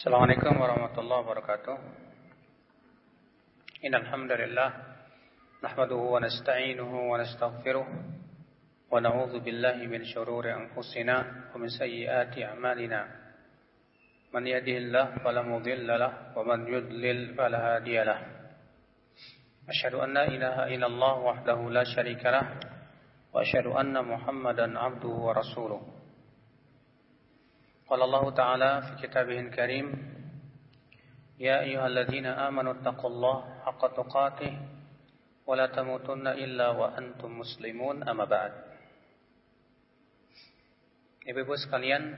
Assalamualaikum warahmatullahi wabarakatuh. Innal hamdalillah nahmaduhu wa nasta'inuhu wa nastaghfiruh wa na'udzu billahi min shururi anfusina wa min sayyiati a'malina. Man yahdihillahu fala mudilla lahu wa man yudlil fala hadiya lahu. Asyhadu an la ilaha illallah wahdahu la syarika lah wa asyhadu anna Muhammadan abduhu wa rasuluh. قال الله تعالى في كتابه الكريم يا أيها الذين آمنوا اتقوا الله حق تقاته ولا تموتن إلا وأنتم مسلمون أما بعد Ibu-ibu sekalian,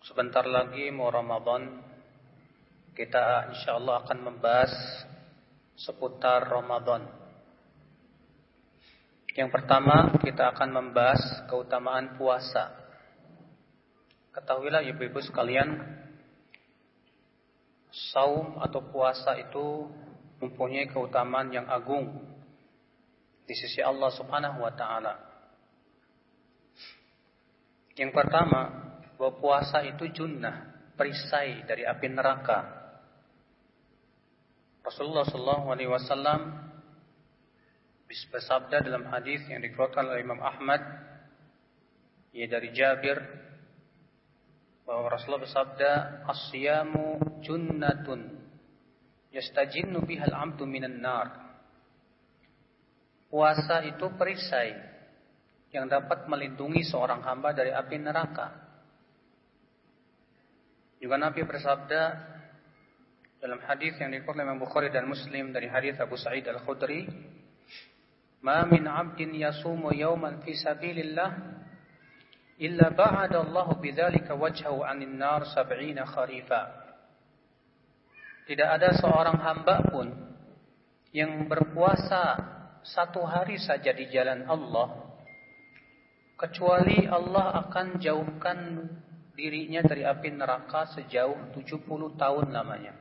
sebentar lagi mau Ramadan, kita insya Allah akan membahas seputar Ramadan. Yang pertama, kita akan membahas keutamaan puasa. Ketahuilah ibu-ibu sekalian, saum atau puasa itu mempunyai keutamaan yang agung di sisi Allah Subhanahu wa taala. Yang pertama, bahwa puasa itu junnah, perisai dari api neraka. Rasulullah sallallahu alaihi wasallam bersabda dalam hadis yang dikeluarkan oleh Imam Ahmad ia dari Jabir bahwa Rasulullah bersabda asyamu junnatun yastajinnu bihal amdu minan nar. Puasa itu perisai yang dapat melindungi seorang hamba dari api neraka. Juga Nabi bersabda dalam hadis yang dikeluarkan oleh Bukhari dan Muslim dari hadis Abu Sa'id Al-Khudri ma min 'abdin yasumu yawman fi sabilillah illa ba'ada Allah bidzalika wajhahu 'anil nar sab'ina kharifa. Tidak ada seorang hamba pun yang berpuasa satu hari saja di jalan Allah kecuali Allah akan jauhkan dirinya dari api neraka sejauh 70 tahun lamanya.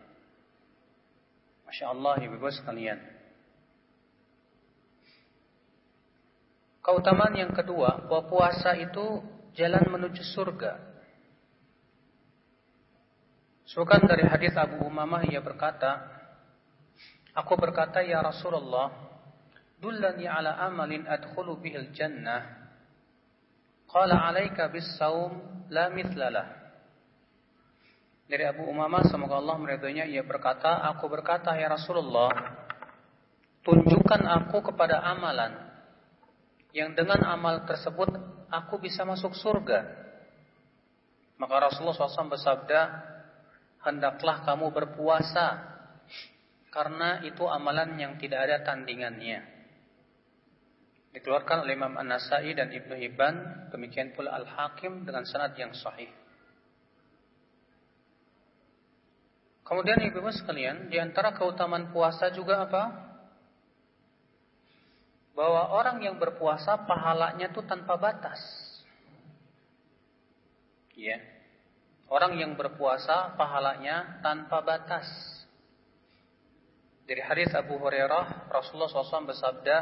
Masya Allah ibu-ibu sekalian. Keutamaan yang kedua, bahwa puasa itu jalan menuju surga. Sukan dari hadis Abu Umamah ia berkata, Aku berkata ya Rasulullah, dullani ala amalin adkhulu bihil jannah. Qala alaika bis saum la mithlalah. Dari Abu Umamah semoga Allah meridhoinya ia berkata, aku berkata ya Rasulullah, tunjukkan aku kepada amalan yang dengan amal tersebut aku bisa masuk surga. Maka Rasulullah SAW bersabda, hendaklah kamu berpuasa karena itu amalan yang tidak ada tandingannya. Dikeluarkan oleh Imam An-Nasai dan Ibnu Hibban, demikian pula Al-Hakim dengan sanad yang sahih. Kemudian ibu-ibu sekalian, di antara keutamaan puasa juga apa? Bahwa orang yang berpuasa pahalanya itu tanpa batas. Ya. Orang yang berpuasa pahalanya tanpa batas. Dari hadis Abu Hurairah, Rasulullah SAW bersabda,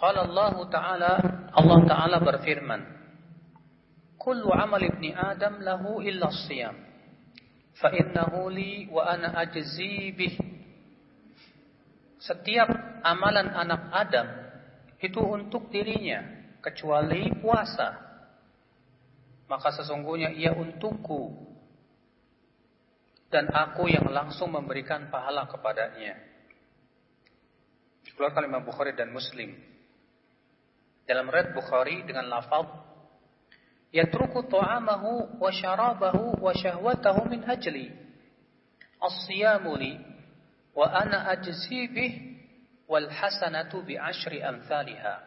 Qala Allah Ta'ala, Allah Ta'ala berfirman, Kullu amal ibni Adam lahu illa siyam, fa innahu li wa ana ajzi bih setiap amalan anak Adam itu untuk dirinya kecuali puasa. Maka sesungguhnya ia untukku dan aku yang langsung memberikan pahala kepadanya. Dikeluarkan Imam Bukhari dan Muslim. Dalam red Bukhari dengan lafaz yatruku ta'amahu wa syarabahu wa syahwatahu min ajli. As-siyamu wa ana ajzi bih wal hasanatu bi ashri amsalha.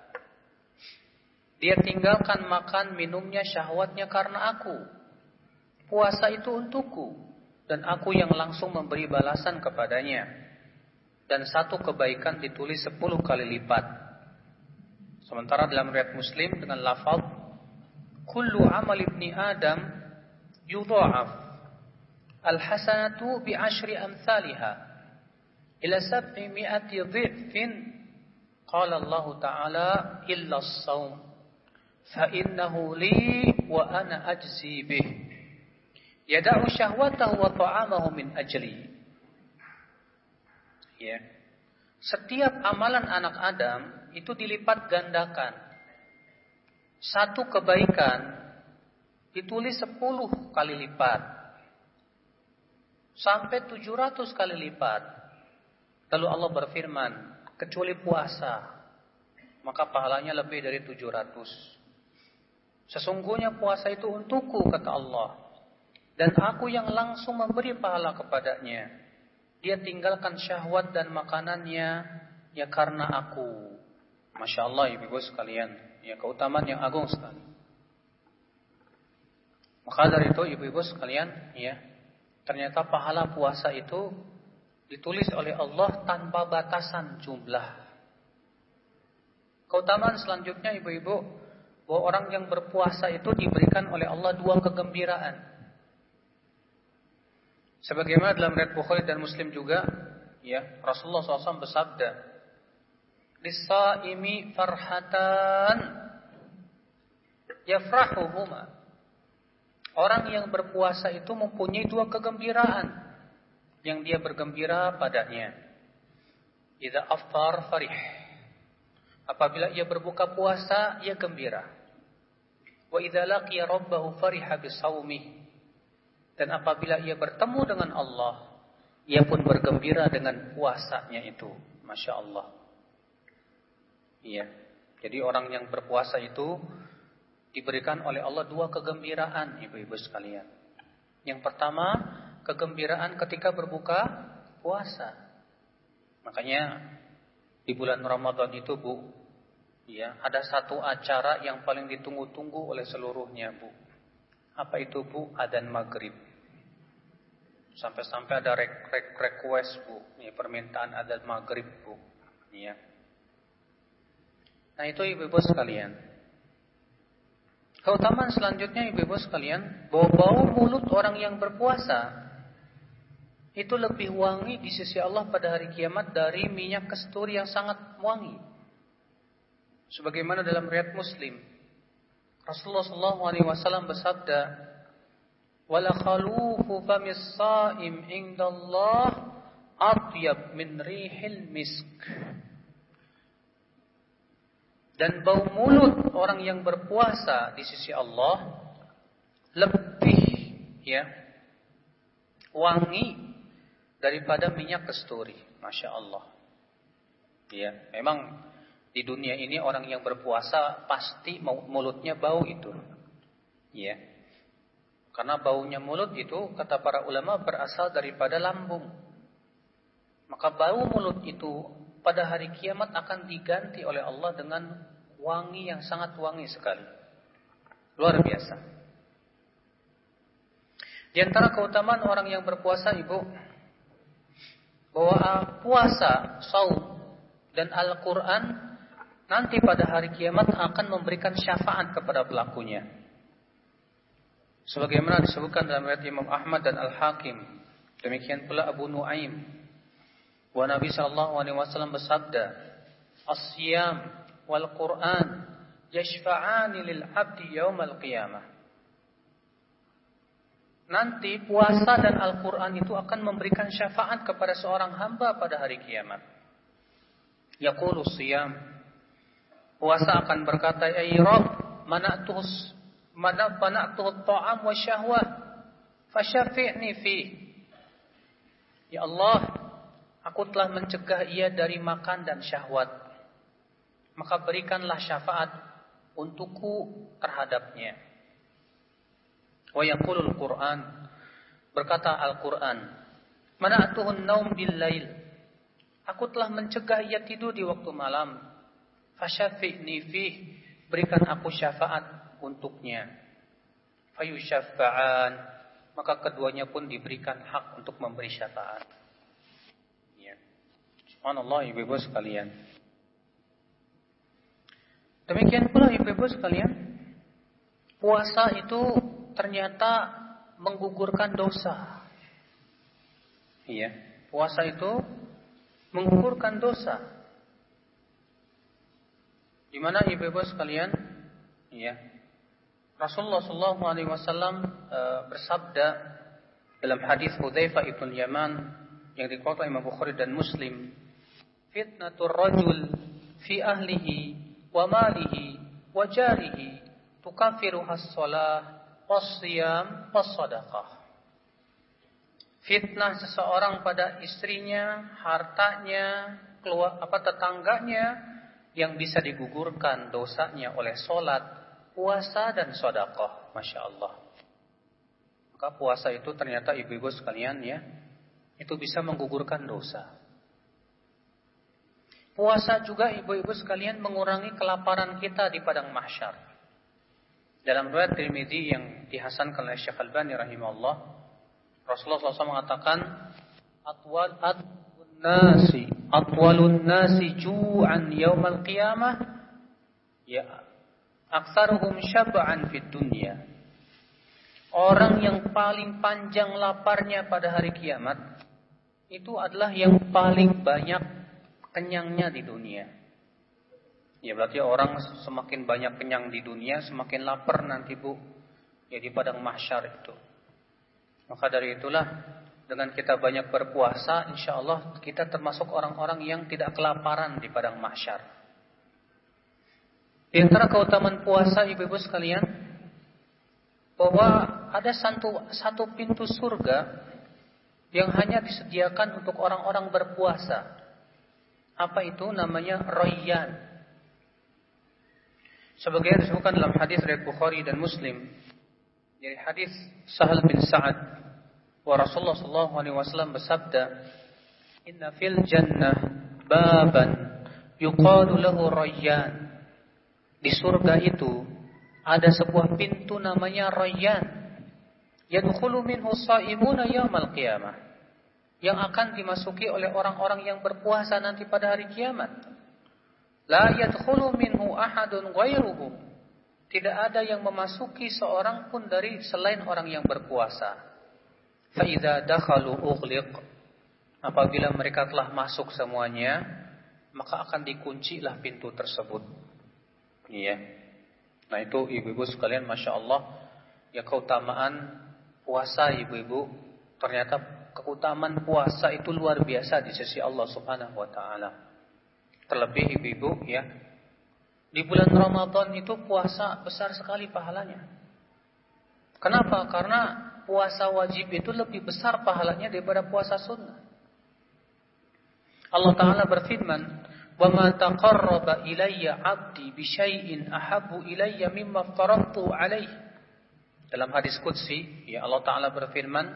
Dia tinggalkan makan minumnya syahwatnya karena aku. Puasa itu untukku dan aku yang langsung memberi balasan kepadanya. Dan satu kebaikan ditulis sepuluh kali lipat. Sementara dalam riwayat Muslim dengan lafaz kullu amal ibni Adam yudha'af al hasanatu bi ashri amsalha ila sab'imi'ati dhifin qala Allah Ta'ala illa as-sawm fa innahu li wa ana ajzi bih Yada'u syahwatahu wa ta'amahu min ajli. Ya. Setiap amalan anak Adam itu dilipat gandakan. Satu kebaikan ditulis sepuluh kali lipat. Sampai tujuh ratus kali lipat. Lalu Allah berfirman, kecuali puasa, maka pahalanya lebih dari tujuh ratus. Sesungguhnya puasa itu untukku, kata Allah. Dan aku yang langsung memberi pahala kepadanya. Dia tinggalkan syahwat dan makanannya ya karena aku. Masya Allah ibu-ibu sekalian. Ya keutamaan yang agung sekali. Maka dari itu ibu-ibu sekalian, ya, ternyata pahala puasa itu ditulis oleh Allah tanpa batasan jumlah. Keutamaan selanjutnya ibu-ibu, bahwa orang yang berpuasa itu diberikan oleh Allah dua kegembiraan. Sebagaimana dalam riwayat Bukhari dan Muslim juga, ya, Rasulullah SAW bersabda, "Lis-saimi farhatan yafrahuhuma." Orang yang berpuasa itu mempunyai dua kegembiraan yang dia bergembira padanya. Idza aftar farih. Apabila ia berbuka puasa, ia gembira. Wa idza laqiya rabbahu fariha bisawmih. Dan apabila ia bertemu dengan Allah, ia pun bergembira dengan puasanya itu. Masya Allah. Iya. Jadi orang yang berpuasa itu diberikan oleh Allah dua kegembiraan ibu-ibu sekalian. Yang pertama, kegembiraan ketika berbuka puasa. Makanya di bulan Ramadan itu Bu, ya, ada satu acara yang paling ditunggu-tunggu oleh seluruhnya, Bu. Apa itu, Bu? Adan maghrib. Sampai-sampai ada rek rek request, Bu, ya, permintaan adan maghrib, Bu. Ya. Nah, itu ibu-ibu sekalian. Keutamaan selanjutnya ibu-ibu sekalian, bahwa bau mulut orang yang berpuasa itu lebih wangi di sisi Allah pada hari kiamat dari minyak kesturi yang sangat wangi. Sebagaimana dalam riwayat Muslim, Rasulullah SAW bersabda, "Wala khalufu famis saim indallah atyab min rihil misk." Dan bau mulut orang yang berpuasa di sisi Allah lebih ya wangi daripada minyak kesturi. Masya Allah. Ya, memang di dunia ini orang yang berpuasa pasti mulutnya bau itu. Ya. Karena baunya mulut itu kata para ulama berasal daripada lambung. Maka bau mulut itu pada hari kiamat akan diganti oleh Allah dengan wangi yang sangat wangi sekali. Luar biasa. Di antara keutamaan orang yang berpuasa, Ibu, bahwa puasa, saum, dan Al-Quran nanti pada hari kiamat akan memberikan syafaat kepada pelakunya. Sebagaimana disebutkan dalam riwayat Imam Ahmad dan Al-Hakim. Demikian pula Abu Nuaim Wa Nabi sallallahu alaihi wasallam bersabda, "As-siyam wal Qur'an yashfa'ani lil 'abdi qiyamah." Nanti puasa dan Al-Quran itu akan memberikan syafaat kepada seorang hamba pada hari kiamat. Yaqulu siyam. Puasa akan berkata, "Ay Rabb, mana'tuhus mana mana'tuhu ta'am wa syahwah, fasyafi'ni fi." Ya Allah, Aku telah mencegah ia dari makan dan syahwat. Maka berikanlah syafaat untukku terhadapnya. Wa yaqulul Qur'an berkata Al-Qur'an, "Mana'tuhun naum bil lail." Aku telah mencegah ia tidur di waktu malam. Fasyafi'ni fih, berikan aku syafaat untuknya. Fayusyaffa'an, maka keduanya pun diberikan hak untuk memberi syafaat. Subhanallah ibu-ibu sekalian. Demikian pula ibu-ibu sekalian, puasa itu ternyata menggugurkan dosa. Iya, puasa itu menggugurkan dosa. Di mana ibu-ibu sekalian, iya, Rasulullah SAW e, bersabda dalam hadis Hudzaifah ibn Yaman yang dikeluarkan Imam Bukhari dan Muslim, fitnatur rajul fi ahlihi wa malihi wa jarihi tukaffiru as-salah was-siyam was-sadaqah. Fitnah seseorang pada istrinya, hartanya, keluar apa tetangganya yang bisa digugurkan dosanya oleh solat, puasa dan sodakoh. Masya Allah. Maka puasa itu ternyata ibu-ibu sekalian ya, itu bisa menggugurkan dosa. Puasa juga ibu-ibu sekalian mengurangi kelaparan kita di padang mahsyar. Dalam riwayat Tirmidzi yang dihasankan oleh Syekh Al-Albani rahimahullah, Rasulullah SAW mengatakan, atwal atwal nasi atwalun nasi ju'an yaumal qiyamah ya aksaruhum syab'an fid dunya. Orang yang paling panjang laparnya pada hari kiamat itu adalah yang paling banyak kenyangnya di dunia ya berarti orang semakin banyak kenyang di dunia semakin lapar nanti Bu ya di padang mahsyar itu maka dari itulah dengan kita banyak berpuasa, insya Allah kita termasuk orang-orang yang tidak kelaparan di padang mahsyar. Di antara keutamaan puasa ibu-ibu sekalian, bahwa ada satu, satu pintu surga yang hanya disediakan untuk orang-orang berpuasa. Apa itu? Namanya Royan. Sebagaimana disebutkan dalam hadis dari Bukhari dan Muslim. Dari hadis Sahal bin Sa'ad Wa Rasulullah sallallahu alaihi wasallam bersabda, "Inna fil jannah baban yuqalu lahu Rayyan." Di surga itu ada sebuah pintu namanya Rayyan. Yadkhulu minhu shaimuna yaumal qiyamah. Yang akan dimasuki oleh orang-orang yang berpuasa nanti pada hari kiamat. La yadkhulu minhu ahadun ghairuhu. Tidak ada yang memasuki seorang pun dari selain orang yang berpuasa. Faiza dakhalu ughliq. Apabila mereka telah masuk semuanya, maka akan dikuncilah pintu tersebut. Iya. Nah itu ibu-ibu sekalian, masya Allah, ya keutamaan puasa ibu-ibu. Ternyata keutamaan puasa itu luar biasa di sisi Allah Subhanahu Wa Taala. Terlebih ibu-ibu, ya, di bulan Ramadan itu puasa besar sekali pahalanya. Kenapa? Karena puasa wajib itu lebih besar pahalanya daripada puasa sunnah. Allah Ta'ala berfirman, وَمَا تَقَرَّبَ إِلَيَّ عَبْدِي بِشَيْءٍ أَحَبُّ إِلَيَّ مِمَّا فَرَضْتُ عَلَيْهِ Dalam hadis Qudsi, ya Allah Ta'ala berfirman,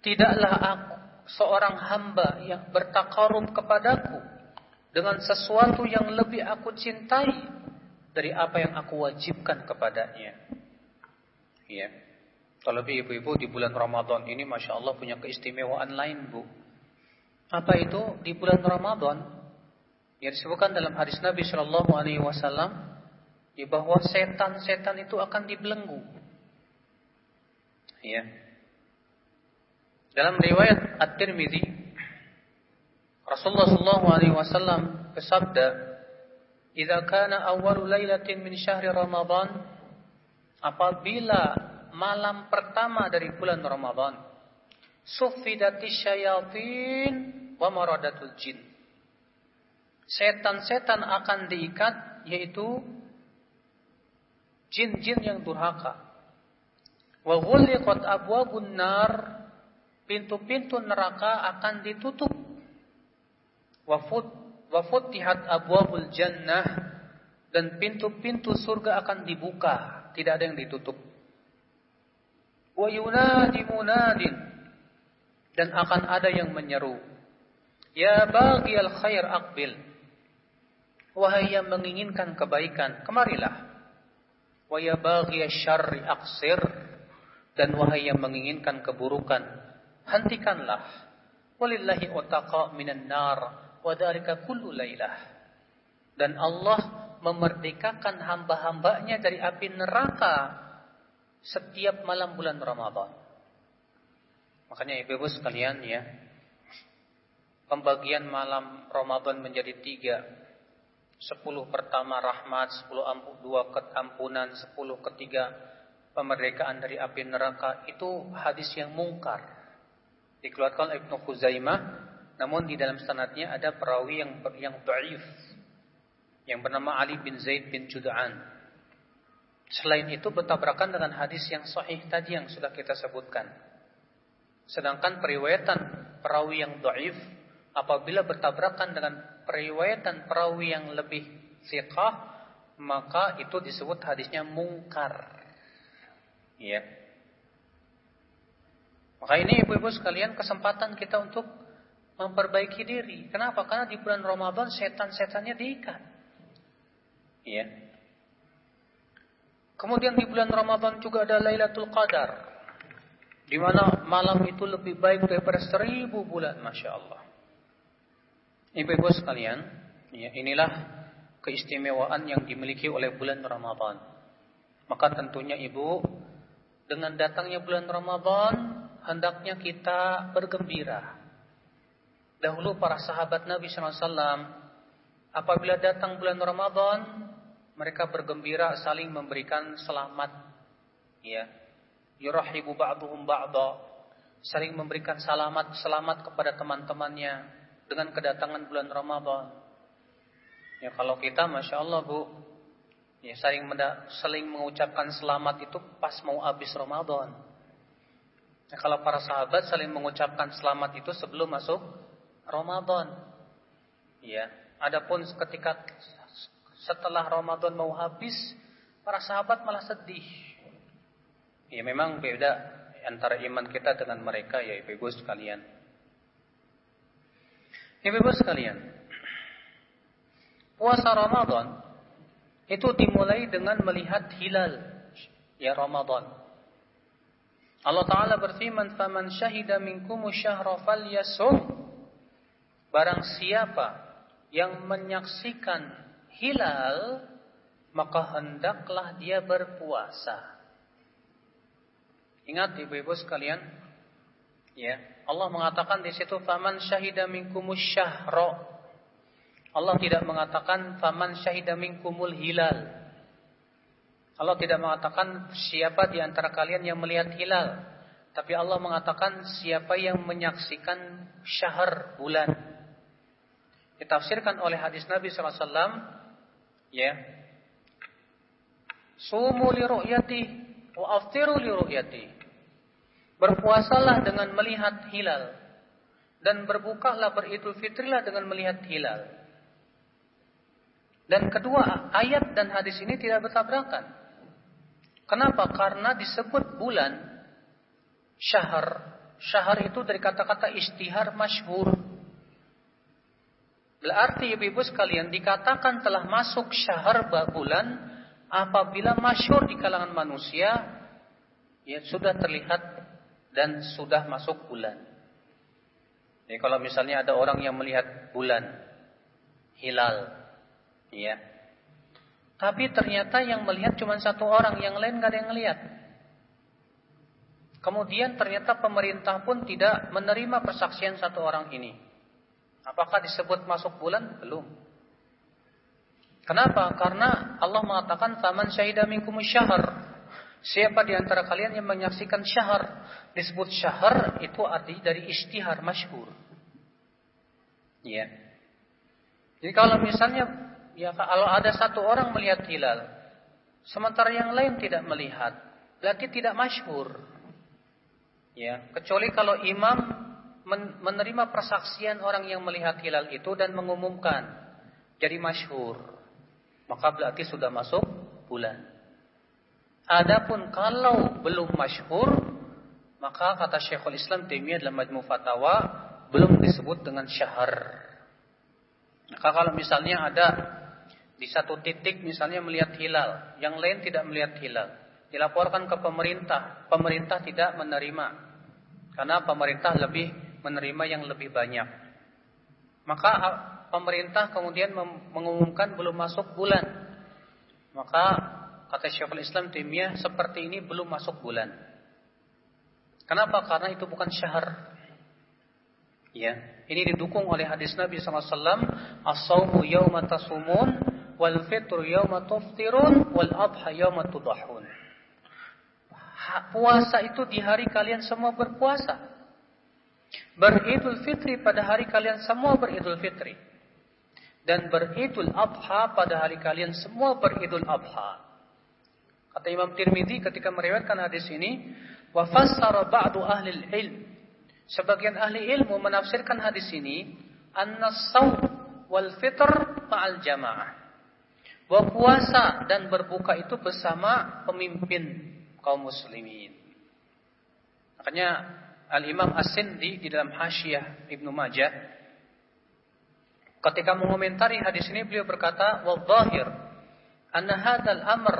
Tidaklah aku, seorang hamba yang bertakarub kepadaku, dengan sesuatu yang lebih aku cintai, dari apa yang aku wajibkan kepadanya. Ya. Terlebih ibu-ibu di bulan Ramadan ini Masya Allah punya keistimewaan lain bu. Apa itu? Di bulan Ramadan yang disebutkan dalam hadis Nabi Shallallahu Alaihi Wasallam di bahwa setan-setan itu akan dibelenggu. Ya. Dalam riwayat At-Tirmidzi Rasulullah Shallallahu Alaihi Wasallam bersabda, "Jika kana awal lailatin min syahri Ramadan, apabila malam pertama dari bulan Ramadan. Sufidati syayatin wa maradatul jin. Setan-setan akan diikat yaitu jin-jin yang durhaka. Wa ghulliqat abwabun nar pintu-pintu neraka akan ditutup. Wa fut wa futihat abwabul jannah. Dan pintu-pintu surga akan dibuka, tidak ada yang ditutup. Wa yunadi munadin. Dan akan ada yang menyeru. Ya bagi al khair aqbil wahai yang menginginkan kebaikan kemarilah. Wa ya bagi syarri aqsir dan wahai yang menginginkan keburukan hentikanlah walillahi utaqa minan nar wa kullu lailah dan Allah memerdekakan hamba-hambanya dari api neraka setiap malam bulan Ramadan. Makanya ibu-ibu sekalian ya, pembagian malam Ramadan menjadi tiga. Sepuluh pertama rahmat, sepuluh ampu, dua ketampunan, sepuluh ketiga pemerdekaan dari api neraka itu hadis yang mungkar. Dikeluarkan Ibnu Khuzaimah, namun di dalam sanadnya ada perawi yang yang dhaif yang bernama Ali bin Zaid bin Juda'an. Selain itu bertabrakan dengan hadis yang sahih tadi yang sudah kita sebutkan. Sedangkan periwayatan perawi yang dhaif apabila bertabrakan dengan periwayatan perawi yang lebih thiqah maka itu disebut hadisnya mungkar. Ya. Maka ini ibu-ibu sekalian kesempatan kita untuk memperbaiki diri. Kenapa? Karena di bulan Ramadan setan-setannya diikat. Ya. Kemudian di bulan Ramadan juga ada Lailatul Qadar. Di mana malam itu lebih baik daripada seribu bulan. Masya Allah. Ibu-ibu sekalian. Ya, inilah keistimewaan yang dimiliki oleh bulan Ramadan. Maka tentunya ibu dengan datangnya bulan Ramadan, hendaknya kita bergembira. Dahulu para sahabat Nabi SAW, apabila datang bulan Ramadan, mereka bergembira saling memberikan selamat. Ya, yurahibu ba'duhum ba'da, saling memberikan selamat selamat kepada teman-temannya dengan kedatangan bulan Ramadan. Ya kalau kita, masya Allah bu, Ya, saling saling mengucapkan selamat itu pas mau habis Ramadan. Nah, kalau para sahabat saling mengucapkan selamat itu sebelum masuk Ramadan. Ya, adapun ketika setelah Ramadan mau habis, para sahabat malah sedih. Ya, memang beda antara iman kita dengan mereka ya ibu-ibu sekalian. Ibu-ibu sekalian, puasa Ramadan itu dimulai dengan melihat hilal ya Ramadan. Allah Ta'ala berfirman, "Faman syahida minkum syahra falyasum." Barang siapa yang menyaksikan hilal, maka hendaklah dia berpuasa. Ingat ibu-ibu sekalian, ya, Allah mengatakan di situ, "Faman syahida minkum syahra." Allah tidak mengatakan faman syahida minkumul hilal. Allah tidak mengatakan siapa di antara kalian yang melihat hilal. Tapi Allah mengatakan siapa yang menyaksikan syahr bulan. Ditafsirkan oleh hadis Nabi SAW. Ya. Sumu li ru'yati wa aftiru li ru'yati. Berpuasalah dengan melihat hilal. Dan berbukalah beridul fitrilah dengan melihat hilal. Dan kedua, ayat dan hadis ini tidak bertabrakan. Kenapa? Karena disebut bulan syahr. Syahr itu dari kata-kata istihar masyhur. Berarti ibu-ibu sekalian dikatakan telah masuk syahr bulan apabila masyhur di kalangan manusia ya sudah terlihat dan sudah masuk bulan. Jadi kalau misalnya ada orang yang melihat bulan hilal Iya. Tapi ternyata yang melihat cuma satu orang, yang lain nggak ada yang melihat. Kemudian ternyata pemerintah pun tidak menerima persaksian satu orang ini. Apakah disebut masuk bulan? Belum. Kenapa? Karena Allah mengatakan faman syahidah minkum syahr. Siapa di antara kalian yang menyaksikan syahr? Disebut syahr itu arti dari istihar masyhur. Ya. Jadi kalau misalnya ya kalau ada satu orang melihat hilal, sementara yang lain tidak melihat, berarti tidak masyhur. Ya, kecuali kalau imam menerima persaksian orang yang melihat hilal itu dan mengumumkan jadi masyhur, maka berarti sudah masuk bulan. Adapun kalau belum masyhur, maka kata Syekhul Islam Taimiyah dalam Majmu Fatawa belum disebut dengan syahr. Maka kalau misalnya ada di satu titik misalnya melihat hilal, yang lain tidak melihat hilal. Dilaporkan ke pemerintah, pemerintah tidak menerima. Karena pemerintah lebih menerima yang lebih banyak. Maka pemerintah kemudian mengumumkan belum masuk bulan. Maka kata Syekhul Islam Timiyah seperti ini belum masuk bulan. Kenapa? Karena itu bukan syahr. Ya, ini didukung oleh hadis Nabi SAW. As-sawmu yawma wal fitru yawma tuftirun wal adha yawma tudahun. puasa itu di hari kalian semua berpuasa. Beridul fitri pada hari kalian semua beridul fitri. Dan beridul adha pada hari kalian semua beridul adha. Kata Imam Tirmidzi ketika meriwayatkan hadis ini, wa fassara ba'du ahli ilm. Sebagian ahli ilmu menafsirkan hadis ini, anna saum wal fitr ma'al jamaah. Bahwa puasa dan berbuka itu bersama pemimpin kaum muslimin. Makanya Al-Imam As-Sindi di dalam Hasyiah Ibnu Majah ketika mengomentari hadis ini beliau berkata wa dhahir anna hadzal amr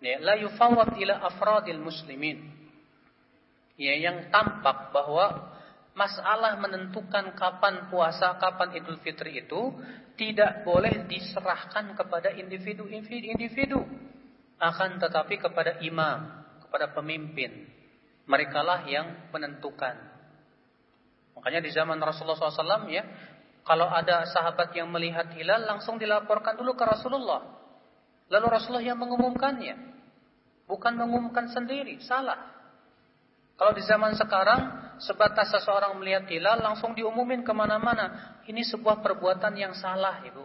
ya, la yufawwad ila afradil muslimin. Ya, yang tampak bahwa masalah menentukan kapan puasa, kapan Idul Fitri itu tidak boleh diserahkan kepada individu-individu akan tetapi kepada imam, kepada pemimpin. Merekalah yang menentukan. Makanya di zaman Rasulullah SAW ya, kalau ada sahabat yang melihat hilal langsung dilaporkan dulu ke Rasulullah. Lalu Rasulullah yang mengumumkannya. Bukan mengumumkan sendiri, salah. Kalau di zaman sekarang sebatas seseorang melihat hilal langsung diumumin ke mana-mana. Ini sebuah perbuatan yang salah ibu.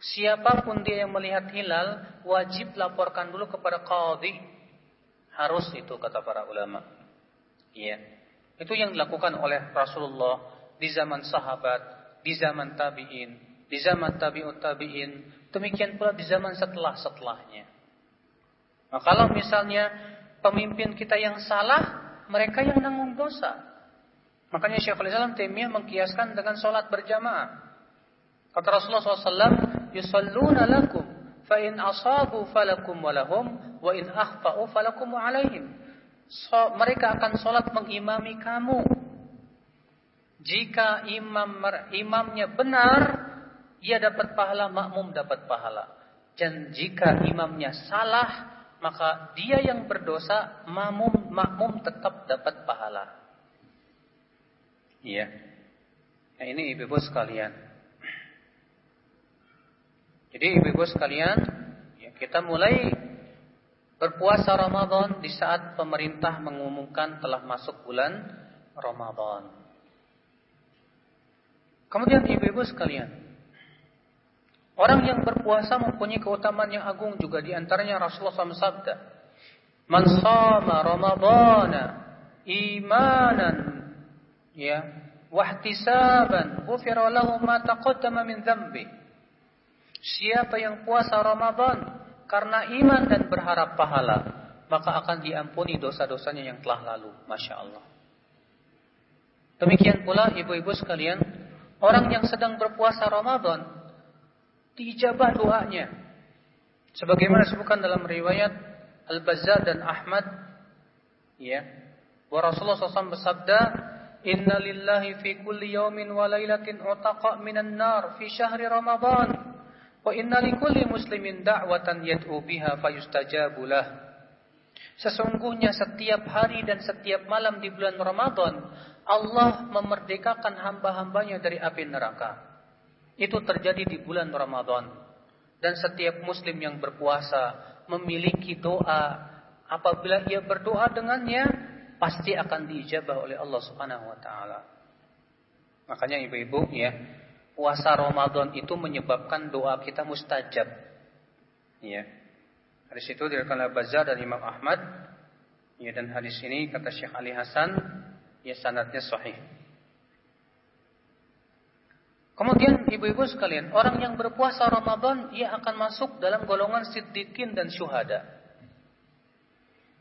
Siapa pun dia yang melihat hilal wajib laporkan dulu kepada qadhi. Harus itu kata para ulama. Iya. Itu yang dilakukan oleh Rasulullah di zaman sahabat, di zaman tabi'in, di zaman tabi'ut tabi'in, demikian pula di zaman setelah-setelahnya. Nah, kalau misalnya pemimpin kita yang salah, mereka yang nanggung dosa. Makanya Syekhul Islam Taimiyah mengkiaskan dengan sholat berjamaah. Kata Rasulullah SAW, yusalluna lakum fa in asabu falakum walahum wa in akhtau falakum alaihim. So, mereka akan sholat mengimami kamu. Jika imam imamnya benar, ia dapat pahala, makmum dapat pahala. Dan jika imamnya salah, maka dia yang berdosa, makmum makmum tetap dapat pahala. Iya. Nah, ini ibu-ibu sekalian. Jadi ibu-ibu sekalian, ya, kita mulai berpuasa Ramadan di saat pemerintah mengumumkan telah masuk bulan Ramadan. Kemudian ibu-ibu sekalian, orang yang berpuasa mempunyai keutamaan yang agung juga di antaranya Rasulullah SAW sabda, "Man shama Ramadana imanan ya wahtisaban, ghufira lahu ma taqaddama min dhanbihi." Siapa yang puasa Ramadan karena iman dan berharap pahala, maka akan diampuni dosa-dosanya yang telah lalu. Masya Allah. Demikian pula ibu-ibu sekalian, orang yang sedang berpuasa Ramadan, dijabah doanya. Sebagaimana disebutkan dalam riwayat Al-Bazzar dan Ahmad, ya, bahwa Rasulullah SAW bersabda, Inna lillahi fi kulli yawmin wa laylatin utaqa minan nar fi syahri Ramadan. Wa inna likulli muslimin da'watan yad'u biha fayustajabu lah. Sesungguhnya setiap hari dan setiap malam di bulan Ramadan Allah memerdekakan hamba-hambanya dari api neraka. Itu terjadi di bulan Ramadan. Dan setiap muslim yang berpuasa memiliki doa apabila ia berdoa dengannya pasti akan diijabah oleh Allah Subhanahu wa taala. Makanya ibu-ibu ya, puasa Ramadan itu menyebabkan doa kita mustajab. Ya. Hadis itu diriwayatkan oleh Bazzar dan Imam Ahmad. Ya dan hadis ini kata Syekh Ali Hasan ya sanadnya sahih. Kemudian ibu-ibu sekalian, orang yang berpuasa Ramadan ia akan masuk dalam golongan siddiqin dan syuhada.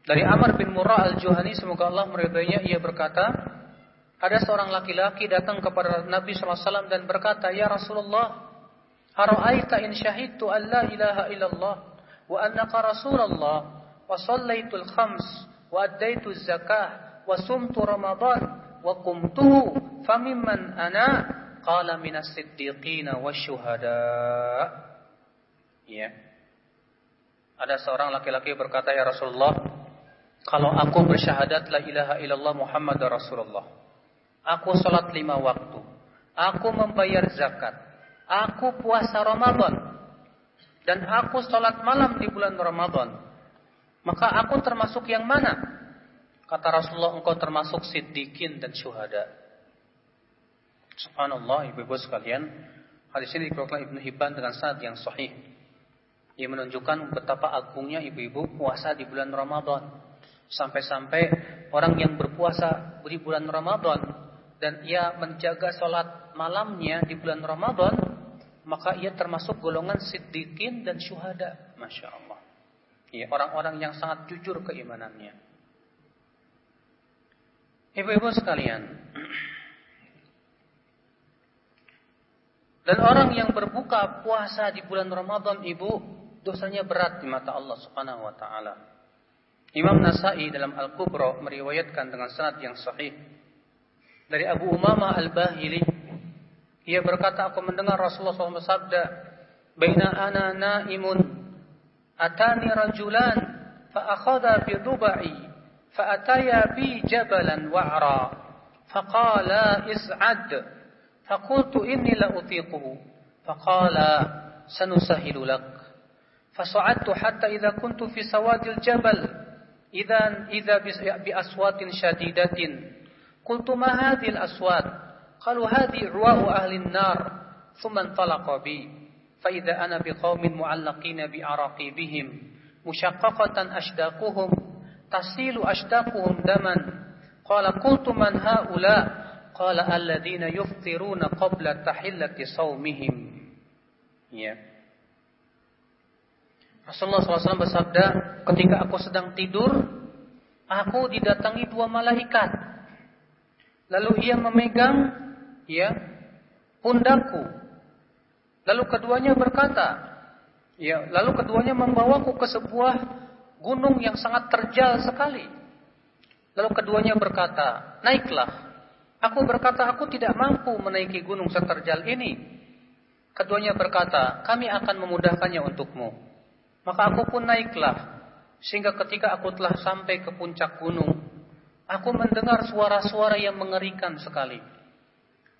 Dari Amr bin Murrah al-Juhani semoga Allah meridainya ia berkata, ada seorang laki-laki datang kepada Nabi SAW dan berkata, Ya Rasulullah, Ara'aita in syahidtu an la ilaha illallah wa annaka Rasulullah wa sallaitul khams wa addaitu zakah wa sumtu Ramadan wa qumtuhu famimman ana qala minas siddiqina wa syuhada. Ya. Ada seorang laki-laki berkata, Ya Rasulullah, kalau aku bersyahadat la ilaha illallah Muhammad Rasulullah Aku sholat lima waktu. Aku membayar zakat. Aku puasa Ramadan. Dan aku sholat malam di bulan Ramadan. Maka aku termasuk yang mana? Kata Rasulullah, engkau termasuk siddiqin dan syuhada. Subhanallah, ibu-ibu sekalian. Hadis ini dikeluarkan Ibnu Hibban dengan sanad yang sahih. Ia menunjukkan betapa agungnya ibu-ibu puasa di bulan Ramadan. Sampai-sampai orang yang berpuasa di bulan Ramadan dan ia menjaga sholat malamnya di bulan Ramadan, maka ia termasuk golongan siddiqin dan syuhada. Masya Allah. Ya, orang-orang yang sangat jujur keimanannya. Ibu-ibu sekalian. Dan orang yang berbuka puasa di bulan Ramadan, ibu, dosanya berat di mata Allah Subhanahu wa taala. Imam Nasai dalam Al-Kubra meriwayatkan dengan sanad yang sahih dari Abu Umamah Al-Bahili ia berkata aku mendengar Rasulullah SAW bersabda baina ana naimun atani rajulan fa akhadha bi rubai fa ataya bi jabalan wa'ra faqala is'ad faqultu inni la utiquhu faqala sanusahilu lak فصعدت حتى إذا كنت في سواد الجبل. إذا إذا بأصوات شديدة. قلت ما هذه الأصوات؟ قالوا هذه عواء أهل النار. ثم انطلق بي. فإذا أنا بقوم معلقين بأراقيبهم. مشققة أشداقهم. تسيل أشداقهم دما. قال قلت من هؤلاء؟ qala alladziina yuftiruna qabla tahillati saumihim. Ya. Rasulullah SAW bersabda, ketika aku sedang tidur, aku didatangi dua malaikat. Lalu ia memegang ya pundakku. Lalu keduanya berkata, ya, lalu keduanya membawaku ke sebuah gunung yang sangat terjal sekali. Lalu keduanya berkata, "Naiklah." Aku berkata, aku tidak mampu menaiki gunung seterjal ini. Keduanya berkata, kami akan memudahkannya untukmu. Maka aku pun naiklah. Sehingga ketika aku telah sampai ke puncak gunung, aku mendengar suara-suara yang mengerikan sekali.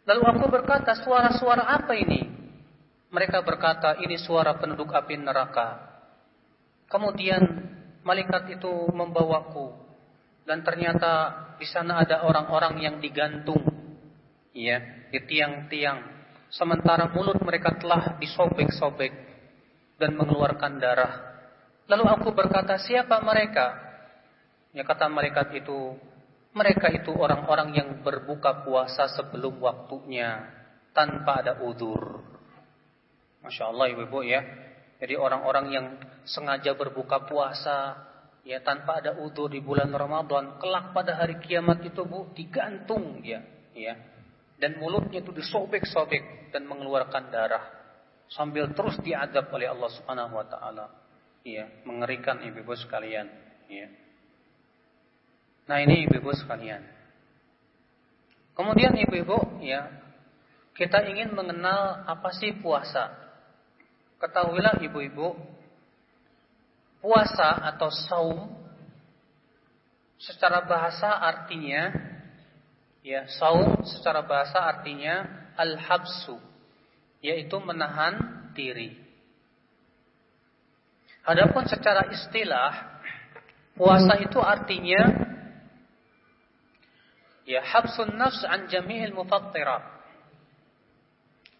Lalu aku berkata, suara-suara apa ini? Mereka berkata, ini suara penduduk api neraka. Kemudian malaikat itu membawaku dan ternyata di sana ada orang-orang yang digantung ya di tiang-tiang sementara mulut mereka telah disobek-sobek dan mengeluarkan darah. Lalu aku berkata, siapa mereka? Ya kata malaikat itu, mereka itu orang-orang yang berbuka puasa sebelum waktunya tanpa ada udur. Masya Allah ibu-ibu ya. Jadi orang-orang yang sengaja berbuka puasa ya tanpa ada udur di bulan Ramadan, kelak pada hari kiamat itu Bu digantung ya, ya. Dan mulutnya itu disobek-sobek dan mengeluarkan darah sambil terus diadab oleh Allah Subhanahu wa taala. Iya, mengerikan ibu-ibu sekalian, iya. Nah, ini ibu-ibu sekalian. Kemudian ibu-ibu, ya, kita ingin mengenal apa sih puasa. Ketahuilah ibu-ibu, puasa atau saum secara bahasa artinya ya, saum secara bahasa artinya al-habsu yaitu menahan diri. Adapun secara istilah puasa itu artinya ya habsun nafs an jami'il mufattirat.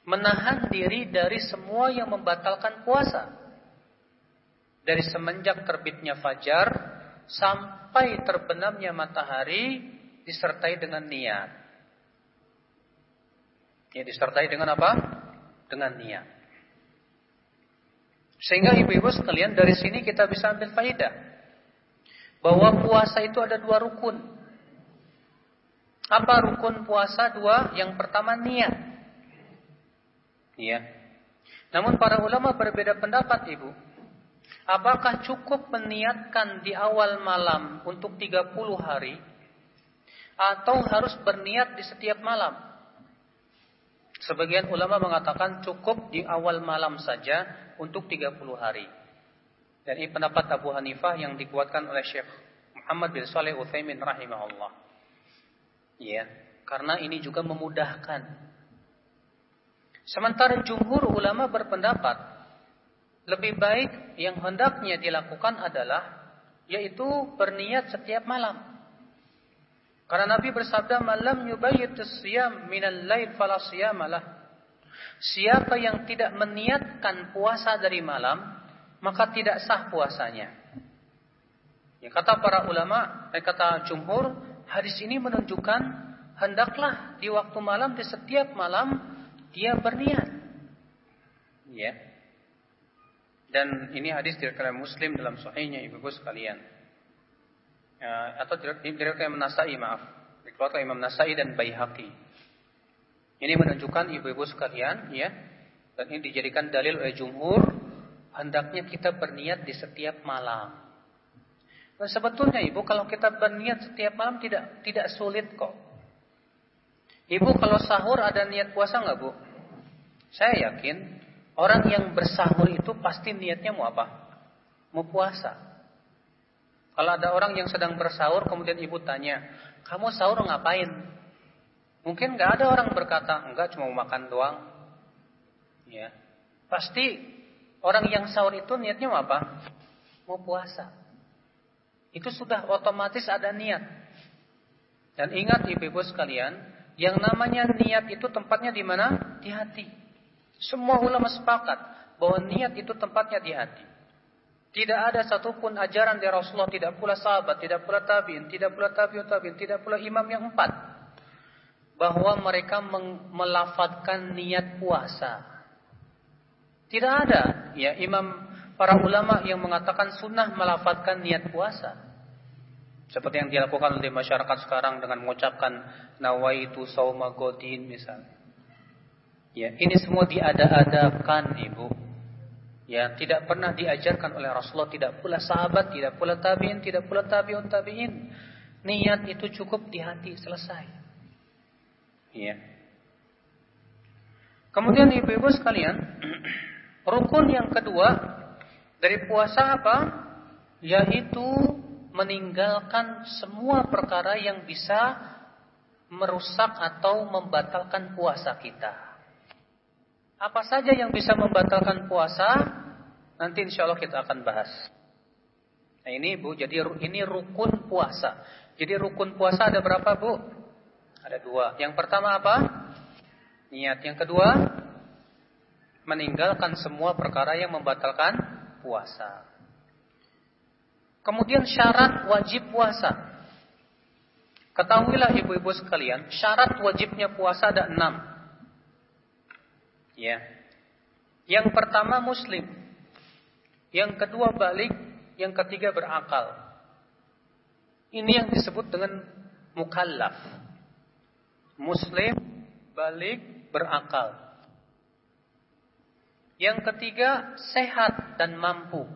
Menahan diri dari semua yang membatalkan puasa. Dari semenjak terbitnya fajar sampai terbenamnya matahari disertai dengan niat. Ya disertai dengan apa? dengan niat. Sehingga ibu-ibu sekalian dari sini kita bisa ambil faidah bahwa puasa itu ada dua rukun. Apa rukun puasa dua? Yang pertama niat. Iya. Namun para ulama berbeda pendapat ibu. Apakah cukup meniatkan di awal malam untuk 30 hari atau harus berniat di setiap malam? Sebagian ulama mengatakan cukup di awal malam saja untuk 30 hari. Dan ini pendapat Abu Hanifah yang dikuatkan oleh Syekh Muhammad bin Saleh Utsaimin rahimahullah. Ya, karena ini juga memudahkan. Sementara jumhur ulama berpendapat lebih baik yang hendaknya dilakukan adalah yaitu berniat setiap malam. Karena Nabi bersabda, "Malam yubayyitus siyam minal lail fala siyamalah." Siapa yang tidak meniatkan puasa dari malam, maka tidak sah puasanya. Ya, kata para ulama, eh, kata jumhur, hadis ini menunjukkan hendaklah di waktu malam di setiap malam dia berniat. Ya. Dan ini hadis diriwayatkan Muslim dalam sahihnya Ibu Ibu sekalian. Ya, atau diriwayatkan Imam Nasai, maaf. Dikeluarkan Imam Nasai dan Baihaqi. Ini menunjukkan ibu-ibu sekalian, ya, dan ini dijadikan dalil oleh jumhur, hendaknya kita berniat di setiap malam. Dan sebetulnya ibu kalau kita berniat setiap malam tidak tidak sulit kok. Ibu kalau sahur ada niat puasa nggak bu? Saya yakin orang yang bersahur itu pasti niatnya mau apa? Mau puasa. Kalau ada orang yang sedang bersahur kemudian ibu tanya, kamu sahur ngapain? Mungkin nggak ada orang berkata enggak cuma mau makan doang. Ya. Pasti orang yang sahur itu niatnya mau apa? Mau puasa. Itu sudah otomatis ada niat. Dan ingat ibu-ibu sekalian, yang namanya niat itu tempatnya di mana? Di hati. Semua ulama sepakat bahwa niat itu tempatnya di hati. Tidak ada satupun ajaran dari Rasulullah, tidak pula sahabat, tidak pula tabiin, tidak pula tabiut tabiin, tidak pula imam yang empat bahwa mereka melafatkan niat puasa. Tidak ada ya imam para ulama yang mengatakan sunnah melafatkan niat puasa. Seperti yang dilakukan oleh masyarakat sekarang dengan mengucapkan nawaitu sauma godin misalnya. Ya, ini semua diada-adakan Ibu. Ya, tidak pernah diajarkan oleh Rasulullah, tidak pula sahabat, tidak pula tabi'in, tidak pula tabi'un tabi'in. Niat itu cukup di hati, selesai. Iya. Kemudian ibu-ibu sekalian, rukun yang kedua dari puasa apa? Yaitu meninggalkan semua perkara yang bisa merusak atau membatalkan puasa kita. Apa saja yang bisa membatalkan puasa? Nanti insya Allah kita akan bahas. Nah ini bu, jadi ini rukun puasa. Jadi rukun puasa ada berapa bu? Ada dua. Yang pertama apa? Niat. Yang kedua, meninggalkan semua perkara yang membatalkan puasa. Kemudian syarat wajib puasa. Ketahuilah ibu-ibu sekalian, syarat wajibnya puasa ada enam. Ya. Yang pertama muslim. Yang kedua balik. Yang ketiga berakal. Ini yang disebut dengan mukallaf muslim, balik, berakal. Yang ketiga, sehat dan mampu.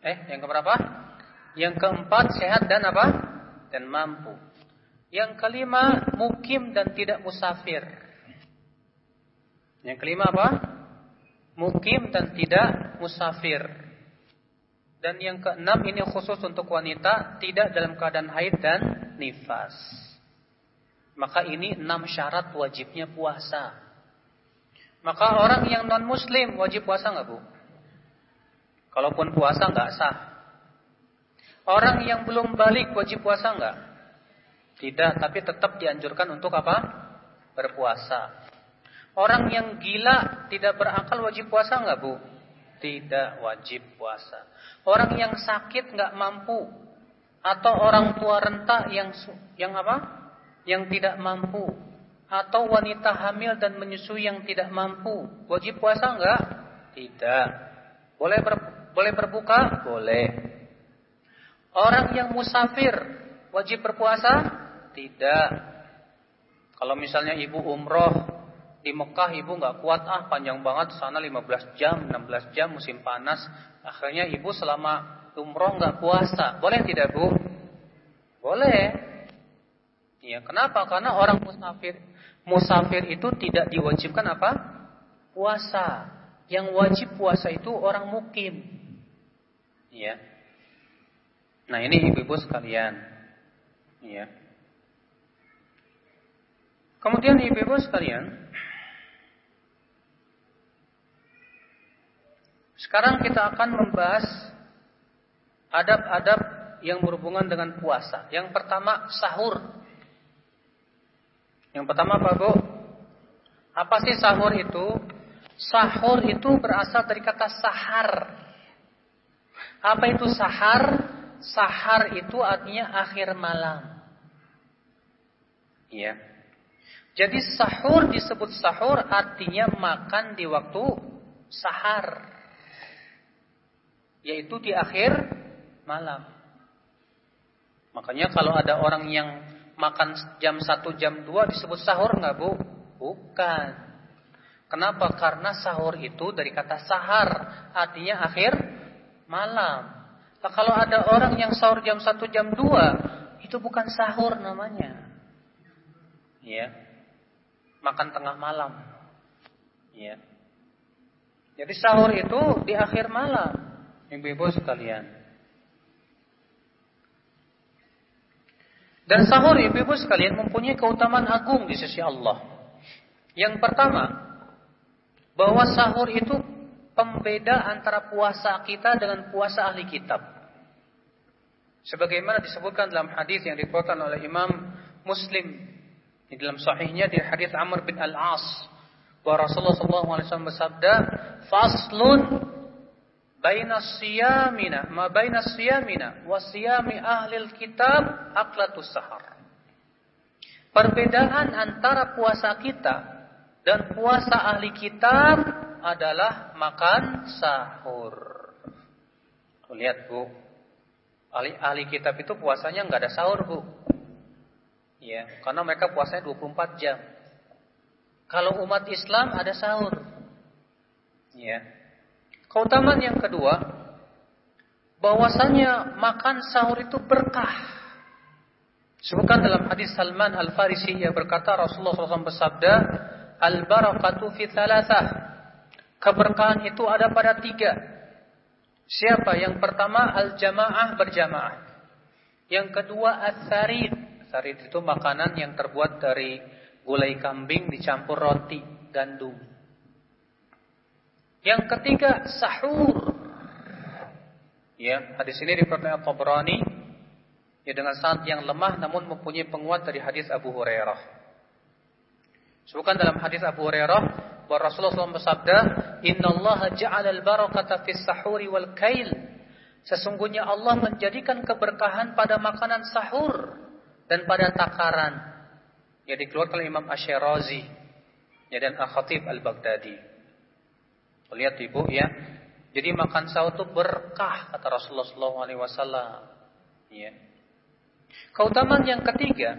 Eh, yang keberapa? Yang keempat, sehat dan apa? Dan mampu. Yang kelima, mukim dan tidak musafir. Yang kelima apa? Mukim dan tidak musafir. Dan yang keenam ini khusus untuk wanita tidak dalam keadaan haid dan nifas. Maka ini enam syarat wajibnya puasa. Maka orang yang non muslim wajib puasa nggak bu? Kalaupun puasa nggak sah. Orang yang belum balik wajib puasa nggak? Tidak, tapi tetap dianjurkan untuk apa? Berpuasa. Orang yang gila tidak berakal wajib puasa nggak bu? Tidak wajib puasa. Orang yang sakit nggak mampu atau orang tua renta yang yang apa? Yang tidak mampu atau wanita hamil dan menyusui yang tidak mampu, wajib puasa enggak? Tidak. Boleh ber, boleh berbuka? Boleh. Orang yang musafir wajib berpuasa? Tidak. Kalau misalnya ibu umroh di Mekah ibu nggak kuat ah panjang banget sana 15 jam 16 jam musim panas. Akhirnya ibu selama umroh nggak puasa. Boleh tidak bu? Boleh. Ya kenapa? Karena orang musafir musafir itu tidak diwajibkan apa? Puasa. Yang wajib puasa itu orang mukim. Ya nah ini ibu-ibu sekalian. Ya kemudian ibu-ibu sekalian Sekarang kita akan membahas adab-adab yang berhubungan dengan puasa. Yang pertama sahur. Yang pertama apa Bu? Apa sih sahur itu? Sahur itu berasal dari kata sahar. Apa itu sahar? Sahar itu artinya akhir malam. Iya. Jadi sahur disebut sahur artinya makan di waktu sahar. Yaitu di akhir malam. Makanya kalau ada orang yang makan jam 1 jam 2 disebut sahur nggak Bu? Bukan. Kenapa? Karena sahur itu dari kata sahar, artinya akhir malam. Nah, kalau ada orang yang sahur jam 1 jam 2, itu bukan sahur namanya. Ya. Makan tengah malam. Ya. Jadi sahur itu di akhir malam. Ibu-ibu sekalian. Dan sahur ibu-ibu sekalian mempunyai keutamaan agung di sisi Allah. Yang pertama, bahwa sahur itu pembeda antara puasa kita dengan puasa ahli kitab. Sebagaimana disebutkan dalam hadis yang dikeluarkan oleh Imam Muslim di dalam sahihnya di hadis Amr bin Al-As bahwa Rasulullah SAW bersabda, "Faslun baina siyamina ma baina siyamina wa siyami ahli kitab aqlatus sahar." Perbedaan antara puasa kita dan puasa ahli kitab adalah makan sahur. Lihat bu, ahli, ahli kitab itu puasanya nggak ada sahur bu. Ya, karena mereka puasanya 24 jam. Kalau umat Islam ada sahur. Ya. Keutamaan yang kedua, bahwasanya makan sahur itu berkah. Sebutkan dalam hadis Salman Al Farisi yang berkata Rasulullah SAW bersabda, Al-barakatu fi thalathah. Keberkahan itu ada pada tiga. Siapa? Yang pertama al-jamaah berjamaah. Yang kedua as-sarid. Sarid itu makanan yang terbuat dari gulai kambing dicampur roti gandum. Yang ketiga sahur. Ya, hadis ini diriwayatkan Tabrani ya dengan sanad yang lemah namun mempunyai penguat dari hadis Abu Hurairah. Sebutkan dalam hadis Abu Hurairah bahwa Rasulullah SAW bersabda, Inna Allah ja'ala al-barakata fis sahuri wal kail. Sesungguhnya Allah menjadikan keberkahan pada makanan sahur dan pada takaran. Yang dikeluarkan oleh Imam Asyirazi ya, dan Al-Khatib Al-Baghdadi. Lihat ibu ya. Jadi makan sahur itu berkah kata Rasulullah SAW. Ya. Keutamaan yang ketiga,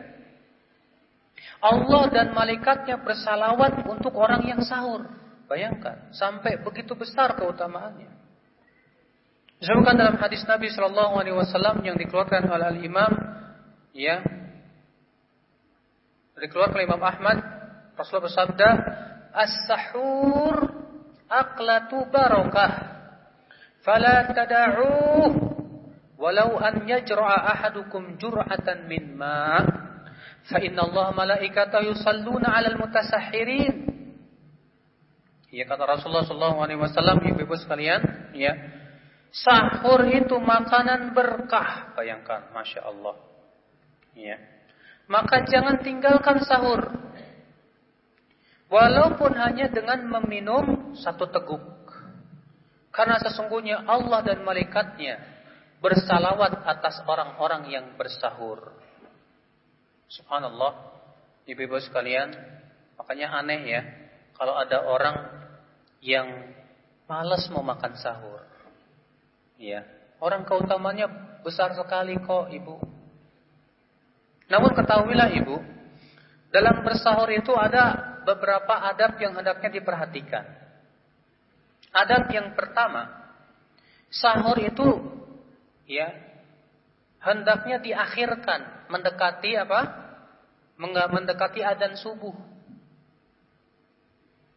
Allah dan malaikatnya bersalawat untuk orang yang sahur. Bayangkan, sampai begitu besar keutamaannya. Disebutkan dalam hadis Nabi Shallallahu Alaihi Wasallam yang dikeluarkan oleh Al Imam, ya, dikeluarkan oleh Imam Ahmad, Rasulullah bersabda, as-sahur aqlatu barakah, fala tada'uh, walau an yajra'a ahadukum jur'atan min ma' Fa inna Allah malaikatahu yusalluna 'alal mutasahhirin. Ya kata Rasulullah sallallahu alaihi wasallam ibu-ibu sekalian, ya. Sahur itu makanan berkah, bayangkan, Masya Allah. Ya. Maka jangan tinggalkan sahur. Walaupun hanya dengan meminum satu teguk. Karena sesungguhnya Allah dan malaikatnya bersalawat atas orang-orang yang bersahur. Subhanallah, ibu-ibu sekalian, makanya aneh ya, kalau ada orang yang malas mau makan sahur. Ya, orang keutamanya besar sekali kok, Ibu. Namun ketahuilah Ibu, dalam bersahur itu ada beberapa adab yang hendaknya diperhatikan. Adab yang pertama, sahur itu ya hendaknya diakhirkan mendekati apa? Mendekati adzan subuh.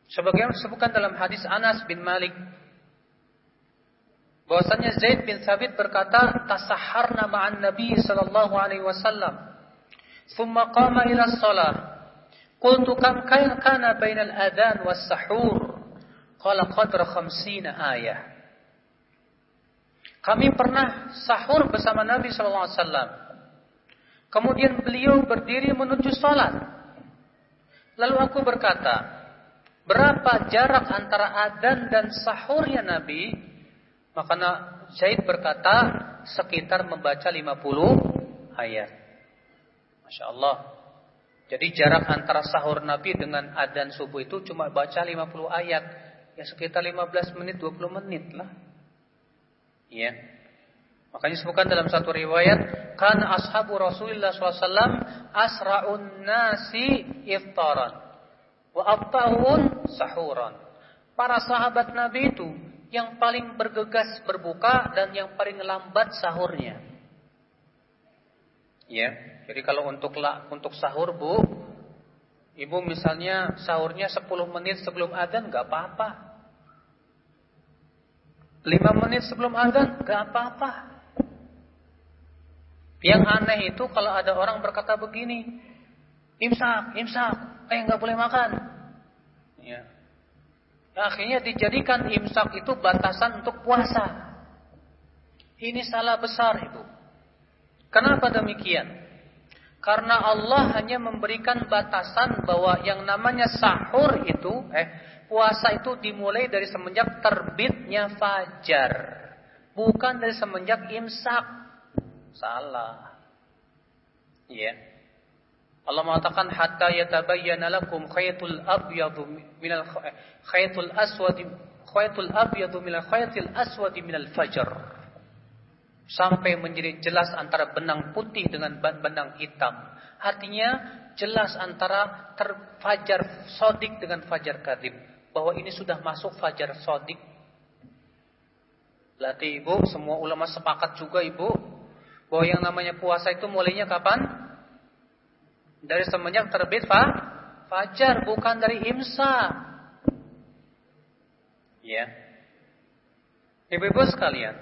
Sebagaimana disebutkan dalam hadis Anas bin Malik bahwasanya Zaid bin Sabit berkata tasahharna ma'an Nabi sallallahu alaihi wasallam thumma qama ila shalah qultu kam kana bainal adzan was sahur qala qadra 50 ayah Kami pernah sahur bersama Nabi sallallahu alaihi wasallam. Kemudian beliau berdiri menuju salat. Lalu aku berkata, berapa jarak antara adzan dan sahurnya Nabi? Maka Zaid berkata, sekitar membaca 50 ayat. Masya Allah. Jadi jarak antara sahur Nabi dengan adzan subuh itu cuma baca 50 ayat. Ya sekitar 15 menit, 20 menit lah. Ya. Makanya disebutkan dalam satu riwayat, kan ashabu Rasulullah SAW asra'un nasi iftaran wa abtahun sahuran. Para sahabat Nabi itu yang paling bergegas berbuka dan yang paling lambat sahurnya. Ya, jadi kalau untuk untuk sahur bu, ibu misalnya sahurnya 10 menit sebelum adzan nggak apa-apa. 5 menit sebelum adzan nggak apa-apa. Yang aneh itu kalau ada orang berkata begini, imsak, imsak, eh nggak boleh makan. Ya. Akhirnya dijadikan imsak itu batasan untuk puasa. Ini salah besar itu. Kenapa demikian? Karena Allah hanya memberikan batasan bahwa yang namanya sahur itu, eh, puasa itu dimulai dari semenjak terbitnya fajar, bukan dari semenjak imsak. Salah. Iya. Yeah. Allah mengatakan hatta yatabayyana lakum khaytul abyadu minal khaytul aswad khaytul abyadu minal khaytil aswad minal fajr. Sampai menjadi jelas antara benang putih dengan benang hitam. Artinya jelas antara terfajar sodik dengan fajar kadib. Bahwa ini sudah masuk fajar sodik. Berarti ibu, semua ulama sepakat juga ibu bahwa yang namanya puasa itu mulainya kapan? Dari semenjak terbit fa? fajar, bukan dari imsak. Ya. Ibu-ibu sekalian,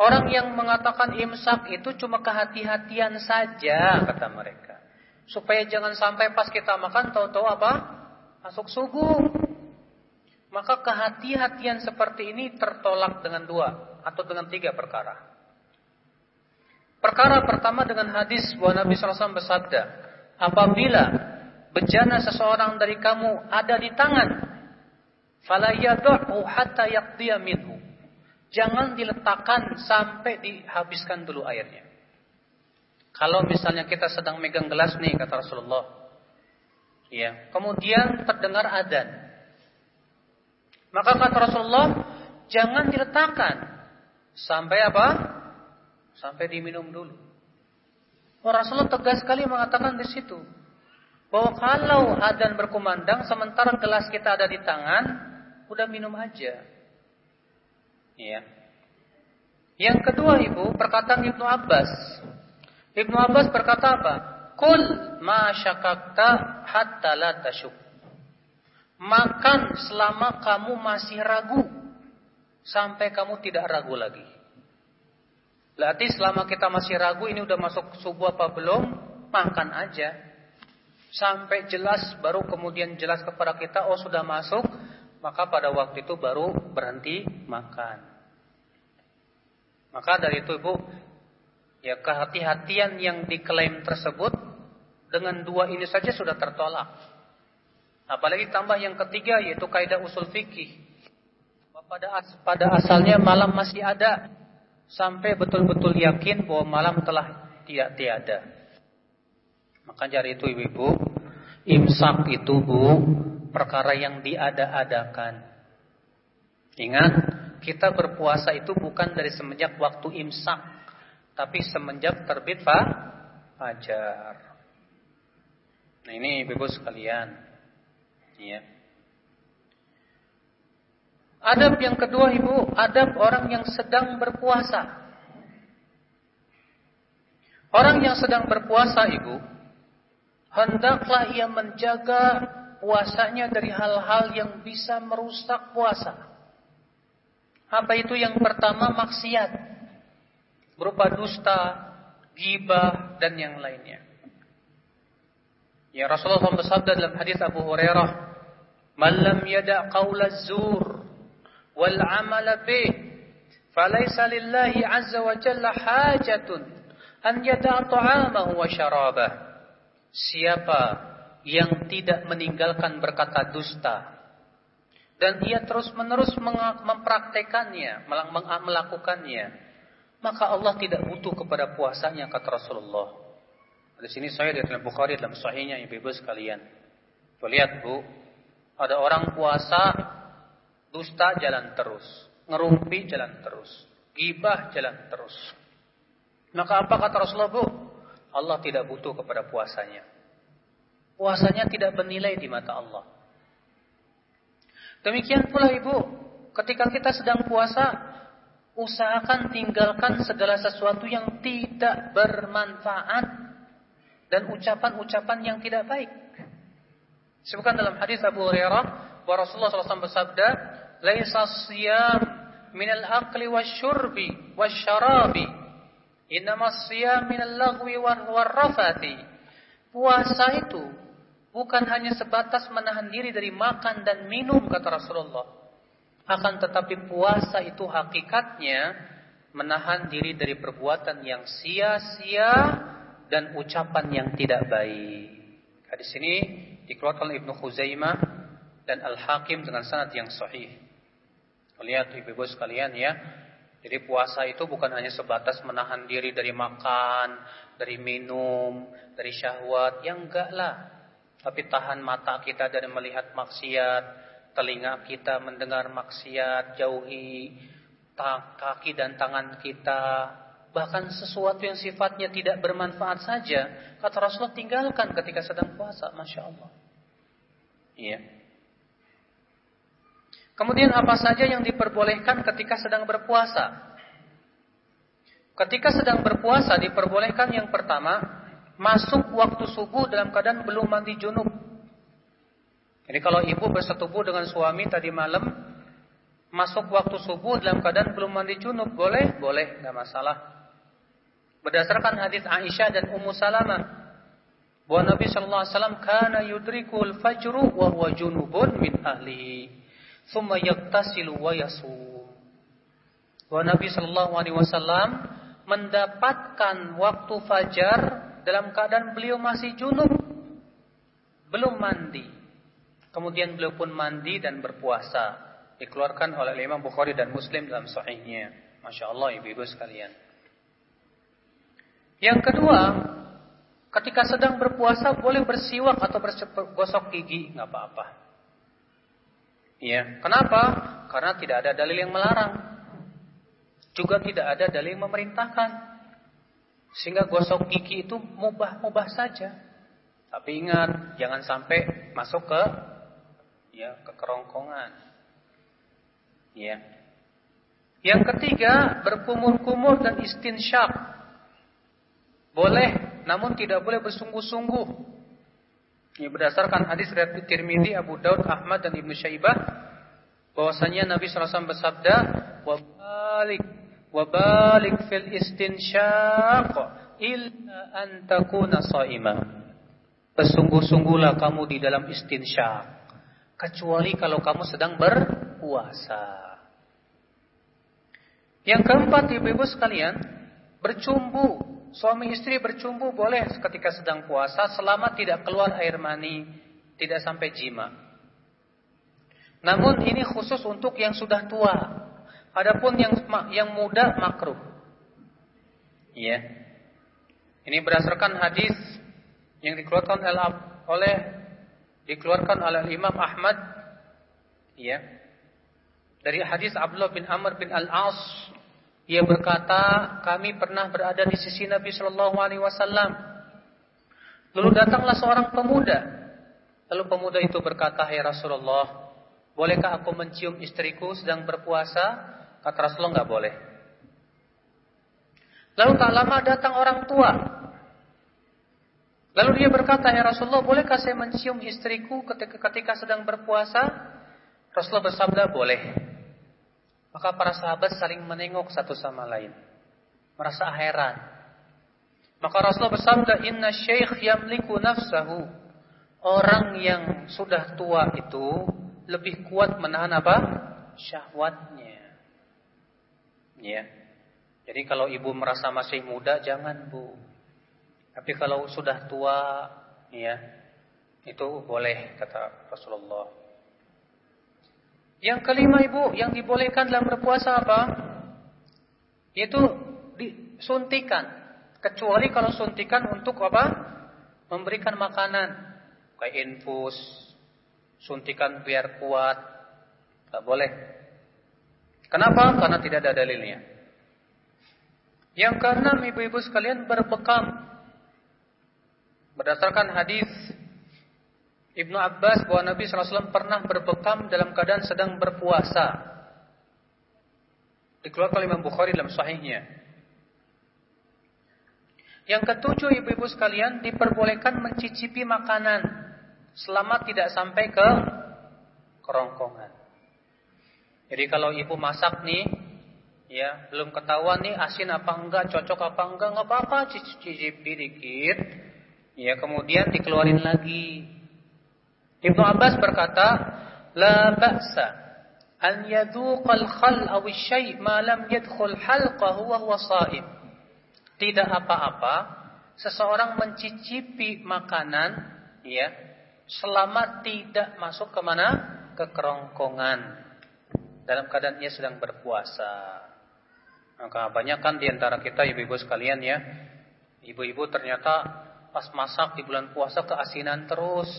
orang yang mengatakan imsak itu cuma kehati-hatian saja kata mereka. Supaya jangan sampai pas kita makan tahu-tahu apa? Masuk subuh. Maka kehati-hatian seperti ini tertolak dengan dua atau dengan tiga perkara. Perkara pertama dengan hadis bahwa Nabi SAW bersabda, apabila bejana seseorang dari kamu ada di tangan, fala hatta yaqdiya. Jangan diletakkan sampai dihabiskan dulu airnya. Kalau misalnya kita sedang megang gelas nih kata Rasulullah. Ya, kemudian terdengar adzan. Maka kata Rasulullah, jangan diletakkan sampai apa? sampai diminum dulu. Oh, Rasulullah tegas sekali mengatakan di situ bahwa kalau adzan berkumandang sementara gelas kita ada di tangan, udah minum aja. Iya. Yang kedua ibu, perkataan Ibnu Abbas. Ibnu Abbas berkata apa? Kul ma syakakta hatta la tasyuk. Makan selama kamu masih ragu sampai kamu tidak ragu lagi. Berarti selama kita masih ragu ini udah masuk subuh apa belum, makan aja. Sampai jelas baru kemudian jelas kepada kita oh sudah masuk, maka pada waktu itu baru berhenti makan. Maka dari itu Ibu, ya kehati-hatian yang diklaim tersebut dengan dua ini saja sudah tertolak. Apalagi tambah yang ketiga yaitu kaidah usul fikih. Pada pada asalnya malam masih ada sampai betul-betul yakin bahwa malam telah tidak tiada. Maka dari itu ibu-ibu, imsak itu bu perkara yang diada-adakan. Ingat, kita berpuasa itu bukan dari semenjak waktu imsak, tapi semenjak terbit fa fajar. Nah ini ibu-ibu sekalian. Ya. Adab yang kedua ibu, adab orang yang sedang berpuasa. Orang yang sedang berpuasa ibu, hendaklah ia menjaga puasanya dari hal-hal yang bisa merusak puasa. Apa itu yang pertama maksiat, berupa dusta, gibah dan yang lainnya. Ya Rasulullah SAW bersabda dalam hadis Abu Hurairah, "Man lam yada' qaula zur wal amala bih Falaisa lillahi azza wa jalla hajatun an yada'a ta'amahu wa syarabah. Siapa yang tidak meninggalkan berkata dusta dan ia terus-menerus mempraktekannya, melakukannya, maka Allah tidak butuh kepada puasanya kata Rasulullah. Di sini saya di dalam Bukhari dalam sahihnya ibu-ibu sekalian. Tuh lihat Bu, ada orang puasa dusta jalan terus, ngerumpi jalan terus, gibah jalan terus. Maka apa kata Rasulullah Bu? Allah tidak butuh kepada puasanya. Puasanya tidak bernilai di mata Allah. Demikian pula ibu, ketika kita sedang puasa, usahakan tinggalkan segala sesuatu yang tidak bermanfaat dan ucapan-ucapan yang tidak baik. Sebutkan dalam hadis Abu Hurairah bahwa Rasulullah SAW bersabda, "Laisa siyam min al-aqli wasyurbi wasyarabi, innama siyam min al-laghwi warrafati." Puasa itu bukan hanya sebatas menahan diri dari makan dan minum kata Rasulullah. Akan tetapi puasa itu hakikatnya menahan diri dari perbuatan yang sia-sia dan ucapan yang tidak baik. Hadis ini dikeluarkan oleh Ibnu Khuzaimah dan Al-Hakim dengan sanad yang sahih. Lihat ibu-ibu sekalian ya. Jadi puasa itu bukan hanya sebatas menahan diri dari makan, dari minum, dari syahwat, yang enggak lah. Tapi tahan mata kita dari melihat maksiat, telinga kita mendengar maksiat, jauhi kaki dan tangan kita, bahkan sesuatu yang sifatnya tidak bermanfaat saja, kata Rasulullah tinggalkan ketika sedang puasa, masya Allah. Iya. Kemudian apa saja yang diperbolehkan ketika sedang berpuasa? Ketika sedang berpuasa diperbolehkan yang pertama masuk waktu subuh dalam keadaan belum mandi junub. Jadi kalau ibu bersetubuh dengan suami tadi malam, masuk waktu subuh dalam keadaan belum mandi junub, boleh? Boleh, nggak masalah. Berdasarkan hadis Aisyah dan Ummu Salamah, bahwa Nabi Shallallahu Alaihi Wasallam kana yudrikul fajru wa huwa junubun min ahlihi, thumma yaktasilu wa yasum. Bahwa Nabi Shallallahu Alaihi Wasallam mendapatkan waktu fajar dalam keadaan beliau masih junub, belum mandi. Kemudian beliau pun mandi dan berpuasa. Dikeluarkan oleh Imam Bukhari dan Muslim dalam sahihnya. Masya Allah ibu-ibu sekalian. Yang kedua, ketika sedang berpuasa boleh bersiwak atau bergosok gigi, nggak apa-apa. Iya, kenapa? Karena tidak ada dalil yang melarang. Juga tidak ada dalil yang memerintahkan. Sehingga gosok gigi itu mubah-mubah saja. Tapi ingat, jangan sampai masuk ke ya ke kerongkongan. Ya. Yang ketiga, berkumur-kumur dan istinsyak. Boleh, namun tidak boleh bersungguh-sungguh. Berdasarkan hadis riwayat Tirmizi, Abu Daud, Ahmad dan Ibnu Syaibah bahwasanya Nabi SAW bersabda, "Wa balik Wabalik fil istinsyaq illa an takuna shaima. Bersungguh-sungguhlah kamu di dalam istinsyaq kecuali kalau kamu sedang berpuasa. Yang keempat ibu-ibu sekalian, bercumbu. Suami istri bercumbu boleh ketika sedang puasa selama tidak keluar air mani, tidak sampai jima. Namun ini khusus untuk yang sudah tua. Adapun yang yang muda makruh. Iya. Ini berdasarkan hadis yang dikeluarkan oleh dikeluarkan oleh Imam Ahmad iya. Dari hadis Abdullah bin Amr bin Al-As ia berkata, kami pernah berada di sisi Nabi Shallallahu alaihi wasallam. Lalu datanglah seorang pemuda. Lalu pemuda itu berkata, "Hai Rasulullah, bolehkah aku mencium istriku sedang berpuasa?" Kata Rasulullah nggak boleh. Lalu tak lama datang orang tua. Lalu dia berkata, Ya Rasulullah, bolehkah saya mencium istriku ketika, ketika sedang berpuasa? Rasulullah bersabda, boleh. Maka para sahabat saling menengok satu sama lain. Merasa heran. Maka Rasulullah bersabda, Inna syekh yamliku nafsahu. Orang yang sudah tua itu lebih kuat menahan apa? Syahwatnya. Ya. Jadi kalau ibu merasa masih muda jangan, Bu. Tapi kalau sudah tua, ya, itu boleh kata Rasulullah. Yang kelima Ibu, yang dibolehkan dalam berpuasa apa? Yaitu disuntikan. Kecuali kalau suntikan untuk apa? Memberikan makanan. Kayak infus, suntikan biar kuat. Tak boleh. Kenapa? Karena tidak ada dalilnya. Yang keenam ibu-ibu sekalian berbekam. Berdasarkan hadis Ibnu Abbas bahwa Nabi SAW pernah berbekam dalam keadaan sedang berpuasa. Dikeluarkan oleh Imam Bukhari dalam sahihnya. Yang ketujuh ibu-ibu sekalian diperbolehkan mencicipi makanan selama tidak sampai ke kerongkongan. Jadi kalau ibu masak nih, ya belum ketahuan nih asin apa enggak, cocok apa enggak, nggak apa-apa, cicipi dikit. Ya kemudian dikeluarin lagi. Ibnu Abbas berkata, "La ba'sa an yadhuqal khal aw syai' ma lam yadkhul halqahu wa huwa sha'im." Tidak apa-apa seseorang mencicipi makanan ya selama tidak masuk ke mana? ke kerongkongan dalam keadaan ia sedang berpuasa. Maka banyak kan di antara kita ibu-ibu sekalian ya, ibu-ibu ternyata pas masak di bulan puasa keasinan terus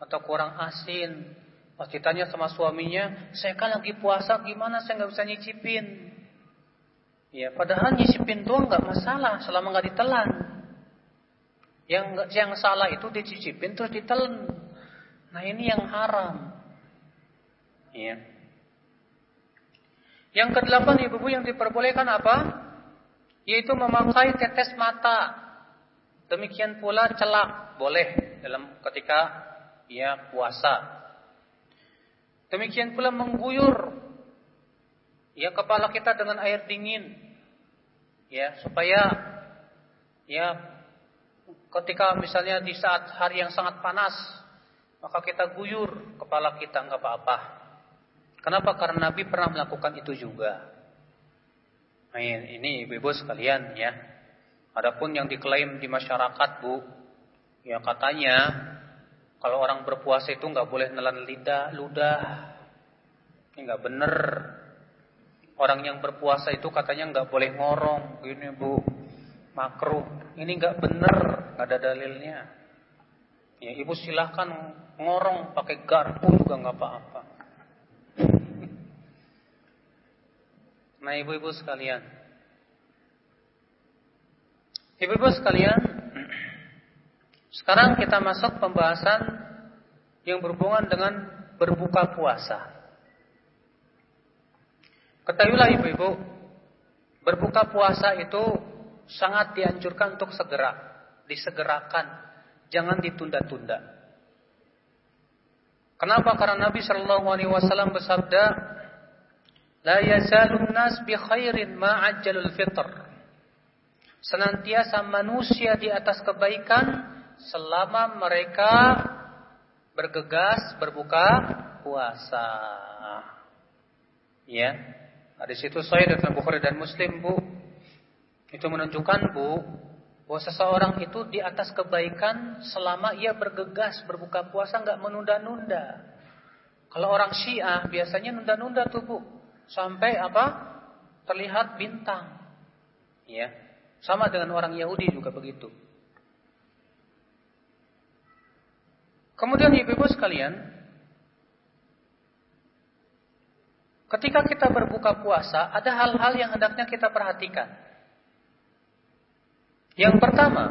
atau kurang asin. Pas ditanya sama suaminya, saya kan lagi puasa, gimana saya nggak bisa nyicipin? Ya, padahal nyicipin doang nggak masalah selama nggak ditelan. Yang yang salah itu dicicipin terus ditelan. Nah ini yang haram. Ya. Yang kedelapan ibu-ibu yang diperbolehkan apa? Yaitu memakai tetes mata. Demikian pula celak boleh dalam ketika ya puasa. Demikian pula mengguyur ya kepala kita dengan air dingin ya supaya ya ketika misalnya di saat hari yang sangat panas maka kita guyur kepala kita nggak apa-apa. Kenapa? Karena Nabi pernah melakukan itu juga. Nah, ini ibu-ibu sekalian ya. Adapun yang diklaim di masyarakat bu, ya katanya kalau orang berpuasa itu nggak boleh nelan lidah, ludah. Ini nggak bener. Orang yang berpuasa itu katanya nggak boleh ngorong, gini bu, makruh. Ini nggak bener, nggak ada dalilnya. Ya ibu silahkan ngorong pakai garpu juga nggak apa-apa. Nah ibu-ibu sekalian, ibu-ibu sekalian, sekarang kita masuk pembahasan yang berhubungan dengan berbuka puasa. Ketahuilah ibu-ibu, berbuka puasa itu sangat dianjurkan untuk segera, disegerakan, jangan ditunda-tunda. Kenapa? Karena Nabi Shallallahu Alaihi Wasallam bersabda, "La yazalun nas bi khairin ma ajjalul fitr." Senantiasa manusia di atas kebaikan selama mereka bergegas berbuka puasa. Ya. Di situ saya dan Bukhari dan Muslim, Bu. Itu menunjukkan, Bu, bahwa seseorang itu di atas kebaikan selama ia bergegas berbuka puasa nggak menunda-nunda. Kalau orang Syiah biasanya nunda-nunda tuh, Bu. Sampai apa? Terlihat bintang. Ya. Sama dengan orang Yahudi juga begitu. Kemudian ibu-ibu sekalian, ketika kita berbuka puasa, ada hal-hal yang hendaknya kita perhatikan. Yang pertama,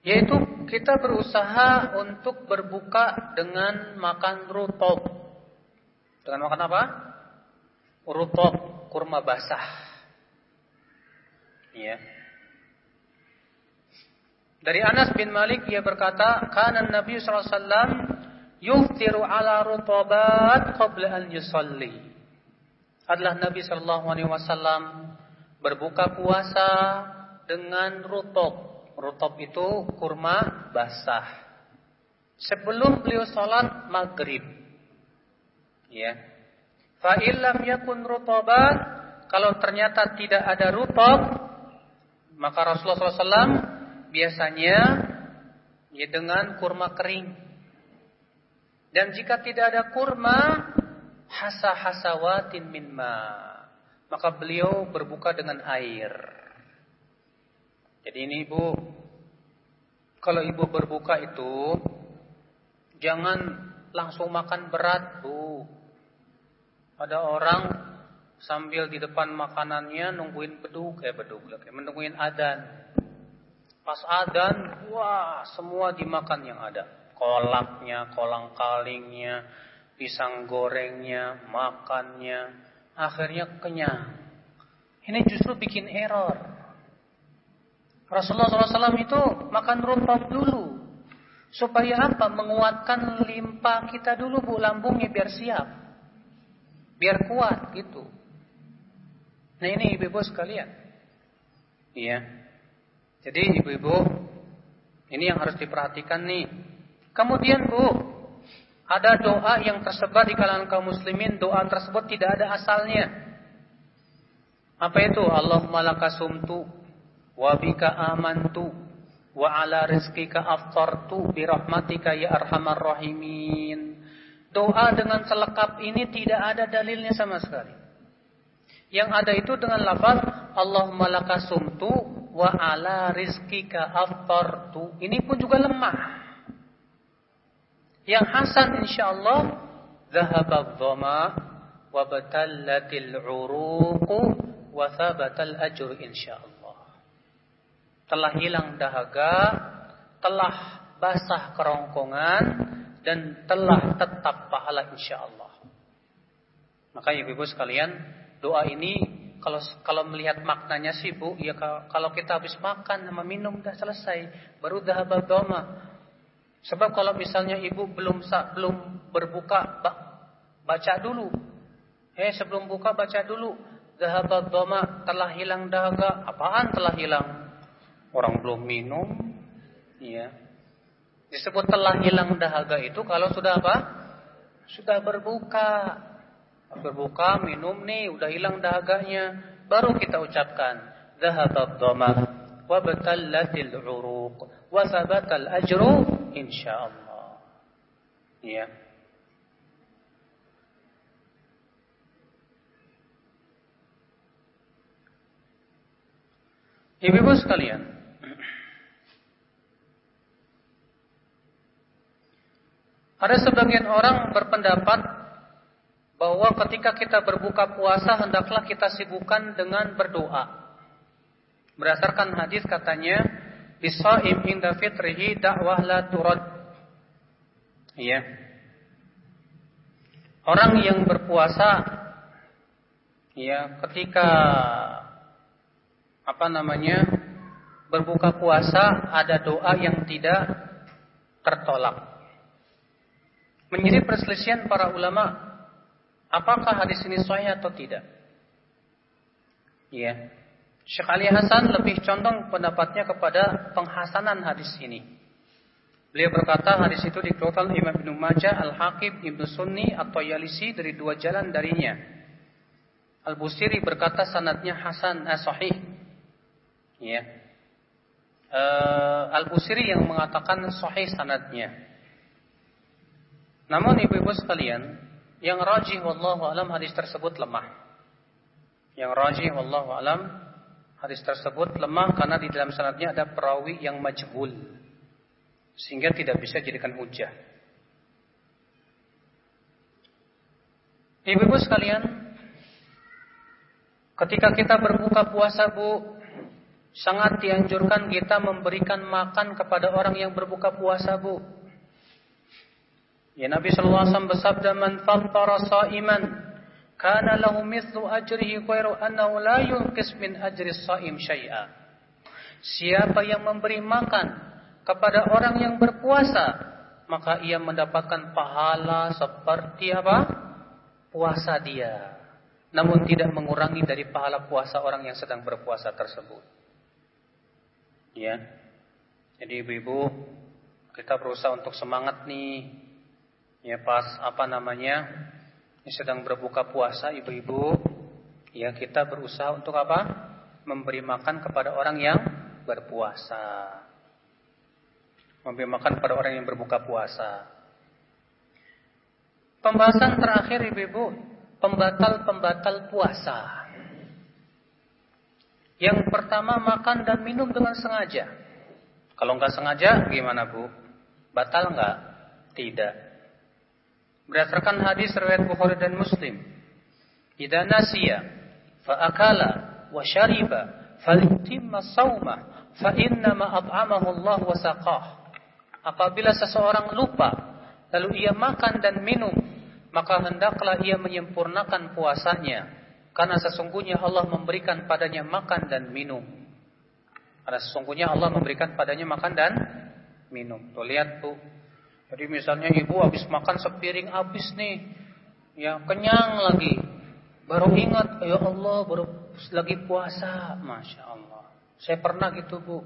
yaitu kita berusaha untuk berbuka dengan makan rutop. Dengan makan apa? Rutop, kurma basah. Ya. Dari Anas bin Malik ia berkata, "Kana Nabi sallallahu alaihi wasallam yuftiru ala rutabat qabla an yusalli." Adalah Nabi sallallahu alaihi wasallam berbuka puasa dengan rutop. Rutop itu kurma basah. Sebelum beliau salat maghrib. Ya. Fa illam yakun rutaban, kalau ternyata tidak ada rutab, maka Rasulullah SAW biasanya ya dengan kurma kering. Dan jika tidak ada kurma, hasa hasawatin min ma. Maka beliau berbuka dengan air. Jadi ini Ibu, kalau Ibu berbuka itu jangan langsung makan berat, Bu. Ada orang sambil di depan makanannya nungguin beduk, eh beduk, kayak menungguin adan. Pas adan, wah semua dimakan yang ada. Kolaknya, kolang kalingnya, pisang gorengnya, makannya, akhirnya kenyang. Ini justru bikin error. Rasulullah SAW itu makan rumput dulu. Supaya apa? Menguatkan limpa kita dulu bu, lambungnya biar siap. Biar kuat gitu. Nah ini ibu-ibu sekalian. Iya. Jadi ibu-ibu, ini yang harus diperhatikan nih. Kemudian bu, ada doa yang tersebar di kalangan kaum muslimin. Doa tersebut tidak ada asalnya. Apa itu? Allahumma lakasumtu wa bika amantu wa ala rizqika aftartu bi rahmatika ya arhamar rahimin. Doa dengan selekap ini tidak ada dalilnya sama sekali. Yang ada itu dengan lafaz Allahumma lakasumtu wa ala rizqika aftartu. Ini pun juga lemah. Yang hasan insyaallah dhahaba dhama wa batallatil uruqu wa thabatal ajru insyaallah telah hilang dahaga, telah basah kerongkongan, dan telah tetap pahala insya Allah. Maka ibu-ibu sekalian, doa ini kalau kalau melihat maknanya sih bu, ya kalau kita habis makan sama minum udah selesai, baru dahaba doma. Sebab kalau misalnya ibu belum belum berbuka, baca dulu. Eh sebelum buka baca dulu. Dahaba doma telah hilang dahaga. Apaan telah hilang? Orang belum minum, ya. Disebut telah hilang dahaga itu kalau sudah apa? Sudah berbuka. Berbuka, minum nih, udah hilang dahaganya. Baru kita ucapkan. Zahabat dhamma wa batallatil uruq wa sabatal ajru insyaallah. Ya. Ibu-ibu sekalian, Ada sebagian orang berpendapat bahwa ketika kita berbuka puasa hendaklah kita sibukkan dengan berdoa. Berdasarkan hadis katanya, "Bisaim inda fitrihi dakwah la turad." Iya. Orang yang berpuasa ya ketika apa namanya? berbuka puasa ada doa yang tidak tertolak. Menjadi perselisihan para ulama, apakah hadis ini sahih atau tidak? Ya. Syekh Ali Hasan lebih condong pendapatnya kepada penghasanan hadis ini. Beliau berkata hadis itu dikeluarkan Imam Ibnu Majah, Al-Hakim, Ibnu Sunni atau Yalisi dari dua jalan darinya. Al-Busiri berkata sanadnya hasan eh, sahih. Ya. Uh, Al-Busiri yang mengatakan sahih sanadnya. Namun ibu-ibu sekalian, yang rajih wallahu alam hadis tersebut lemah. Yang rajih wallahu alam hadis tersebut lemah karena di dalam sanadnya ada perawi yang majhul. Sehingga tidak bisa jadikan hujah. Ibu-ibu sekalian, ketika kita berbuka puasa, Bu, sangat dianjurkan kita memberikan makan kepada orang yang berbuka puasa, Bu. Ya Nabi sallallahu alaihi wasallam bersabda man fattara sa'iman kana lahu mithlu ajrihi ghairu annahu la yunqis min ajri sha'im syai'a. Siapa yang memberi makan kepada orang yang berpuasa, maka ia mendapatkan pahala seperti apa? Puasa dia. Namun tidak mengurangi dari pahala puasa orang yang sedang berpuasa tersebut. Ya. Jadi ibu-ibu, kita berusaha untuk semangat nih Ya pas apa namanya sedang berbuka puasa ibu-ibu. Ya kita berusaha untuk apa? Memberi makan kepada orang yang berpuasa. Memberi makan kepada orang yang berbuka puasa. Pembahasan terakhir ibu-ibu. Pembatal-pembatal puasa. Yang pertama makan dan minum dengan sengaja. Kalau nggak sengaja gimana bu? Batal nggak? Tidak. Berdasarkan hadis riwayat Bukhari dan Muslim, "Idza nasiya fa akala wa shariba falyutimma shauma fa inna ma at'amahu Allah wa saqah." Apabila seseorang lupa lalu ia makan dan minum, maka hendaklah ia menyempurnakan puasanya karena sesungguhnya Allah memberikan padanya makan dan minum. Karena sesungguhnya Allah memberikan padanya makan dan minum. Tuh lihat tuh. Jadi misalnya ibu habis makan sepiring habis nih. Ya kenyang lagi. Baru ingat, ya Allah baru lagi puasa. Masya Allah. Saya pernah gitu bu.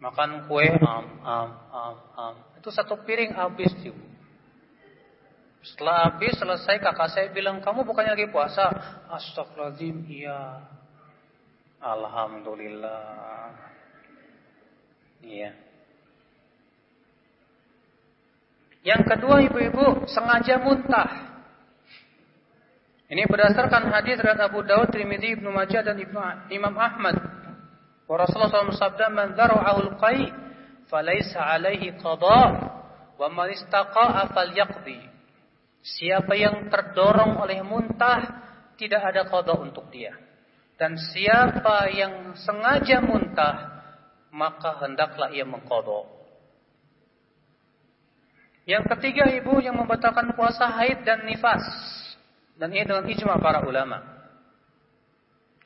Makan kue, am, am, am, am. Itu satu piring habis ibu. Setelah habis selesai kakak saya bilang, kamu bukannya lagi puasa? Astagfirullahaladzim, iya. Alhamdulillah. Iya. Yang kedua ibu-ibu, sengaja muntah. Ini berdasarkan hadis dari Abu Dawud, Trimidi, Ibnu Majah dan Ibnu Imam Ahmad. Rasulullah SAW sabda, "Man dzara'ahu al-qai, falaysa 'alaihi qada, wa man istaqa'a falyaqdi." Siapa yang terdorong oleh muntah tidak ada kodok untuk dia. Dan siapa yang sengaja muntah maka hendaklah ia mengkodok. Yang ketiga ibu yang membatalkan puasa haid dan nifas. Dan ini dengan ijma para ulama.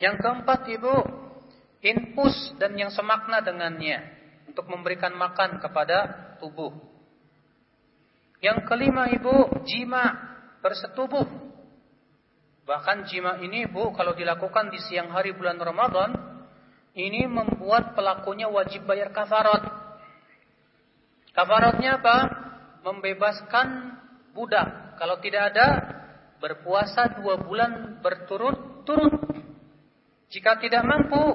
Yang keempat ibu infus dan yang semakna dengannya untuk memberikan makan kepada tubuh. Yang kelima ibu, jima bersetubuh. Bahkan jima ini bu, kalau dilakukan di siang hari bulan Ramadan, ini membuat pelakunya wajib bayar kafarat. Kafaratnya apa? Membebaskan budak. Kalau tidak ada, berpuasa dua bulan berturut-turut. Jika tidak mampu,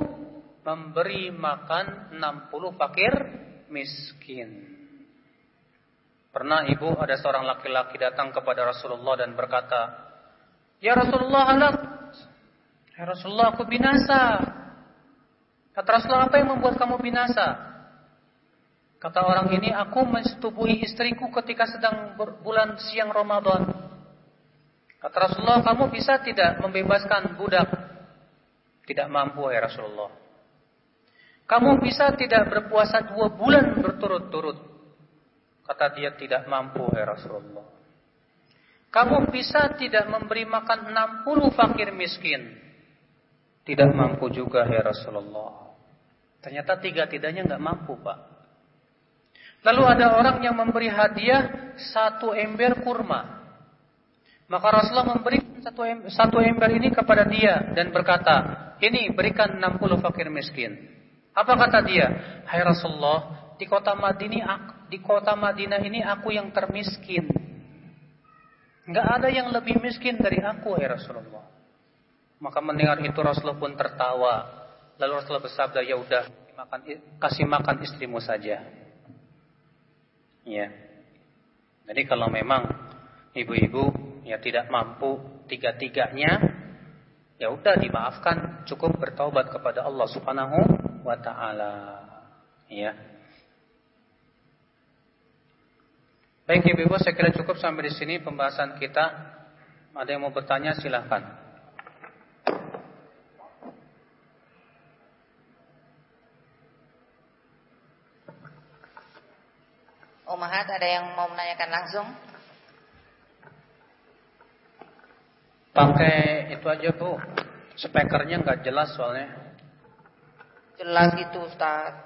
memberi makan 60 fakir miskin. Pernah ibu ada seorang laki-laki datang kepada Rasulullah dan berkata, Ya Rasulullah halak. Ya Rasulullah aku binasa. Kata Rasulullah apa yang membuat kamu binasa? Kata orang ini aku mensetubuhi istriku ketika sedang bulan siang Ramadan. Kata Rasulullah kamu bisa tidak membebaskan budak? Tidak mampu ya Rasulullah. Kamu bisa tidak berpuasa dua bulan berturut-turut? Kata dia tidak mampu ya Rasulullah. Kamu bisa tidak memberi makan 60 fakir miskin. Tidak mampu juga ya Rasulullah. Ternyata tiga-tiganya nggak mampu pak. Lalu ada orang yang memberi hadiah satu ember kurma. Maka Rasulullah memberi satu ember, satu ember ini kepada dia dan berkata, ini berikan 60 fakir miskin. Apa kata dia? Hai Rasulullah, di kota Madinah di kota Madinah ini aku yang termiskin. Enggak ada yang lebih miskin dari aku ya Rasulullah. Maka mendengar itu Rasulullah pun tertawa. Lalu Rasulullah bersabda, "Ya udah, kasih makan istrimu saja." Ya. Jadi kalau memang ibu-ibu ya tidak mampu tiga-tiganya, ya udah dimaafkan, cukup bertaubat kepada Allah Subhanahu wa taala. Ya. Baik Ibu-ibu, saya kira cukup sampai di sini pembahasan kita. Ada yang mau bertanya silahkan. Mahat ada yang mau menanyakan langsung? Pakai itu aja Bu. Speakernya nggak jelas soalnya. Jelas itu Ustaz.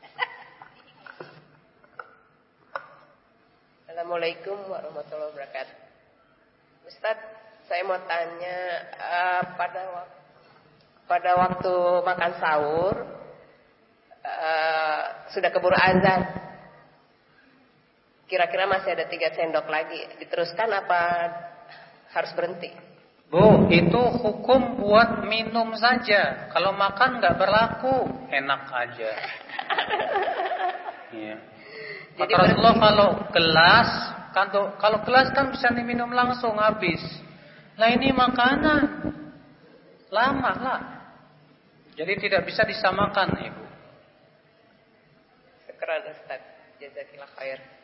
Assalamualaikum warahmatullahi wabarakatuh. Ustaz, saya mau tanya uh, pada waktu, pada waktu makan sahur uh, sudah keburu azan. Kira-kira masih ada tiga sendok lagi. Diteruskan apa harus berhenti. Bu, itu hukum buat minum saja. Kalau makan nggak berlaku, enak aja. Iya. Kata Rasulullah kalau gelas, kalau, kalau gelas kan bisa diminum langsung habis. Nah ini makanan, lama lah. Jadi tidak bisa disamakan, ibu. Sekarang Ustaz, jazakillah khair.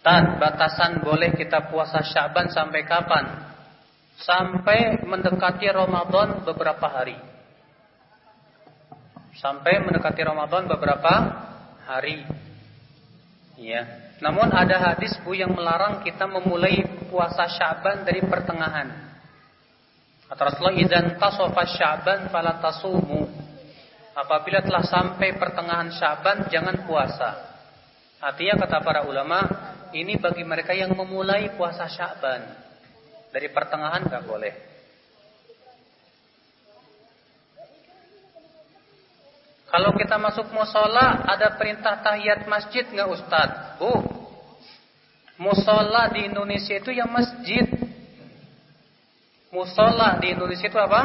Ustaz, batasan boleh kita puasa Syaban sampai kapan? Sampai mendekati Ramadan beberapa hari. Sampai mendekati Ramadan beberapa hari. Ya. Namun ada hadis Bu yang melarang kita memulai puasa Syaban dari pertengahan. Kata Rasulullah, "Idzan tasofa Syaban fala tasumu." Apabila telah sampai pertengahan Syaban jangan puasa. Artinya kata para ulama, ini bagi mereka yang memulai puasa Sya'ban. Dari pertengahan nggak boleh. Kalau kita masuk musola, ada perintah tahiyat masjid nggak Ustaz? Bu, musola di Indonesia itu yang masjid. Musola di Indonesia itu apa?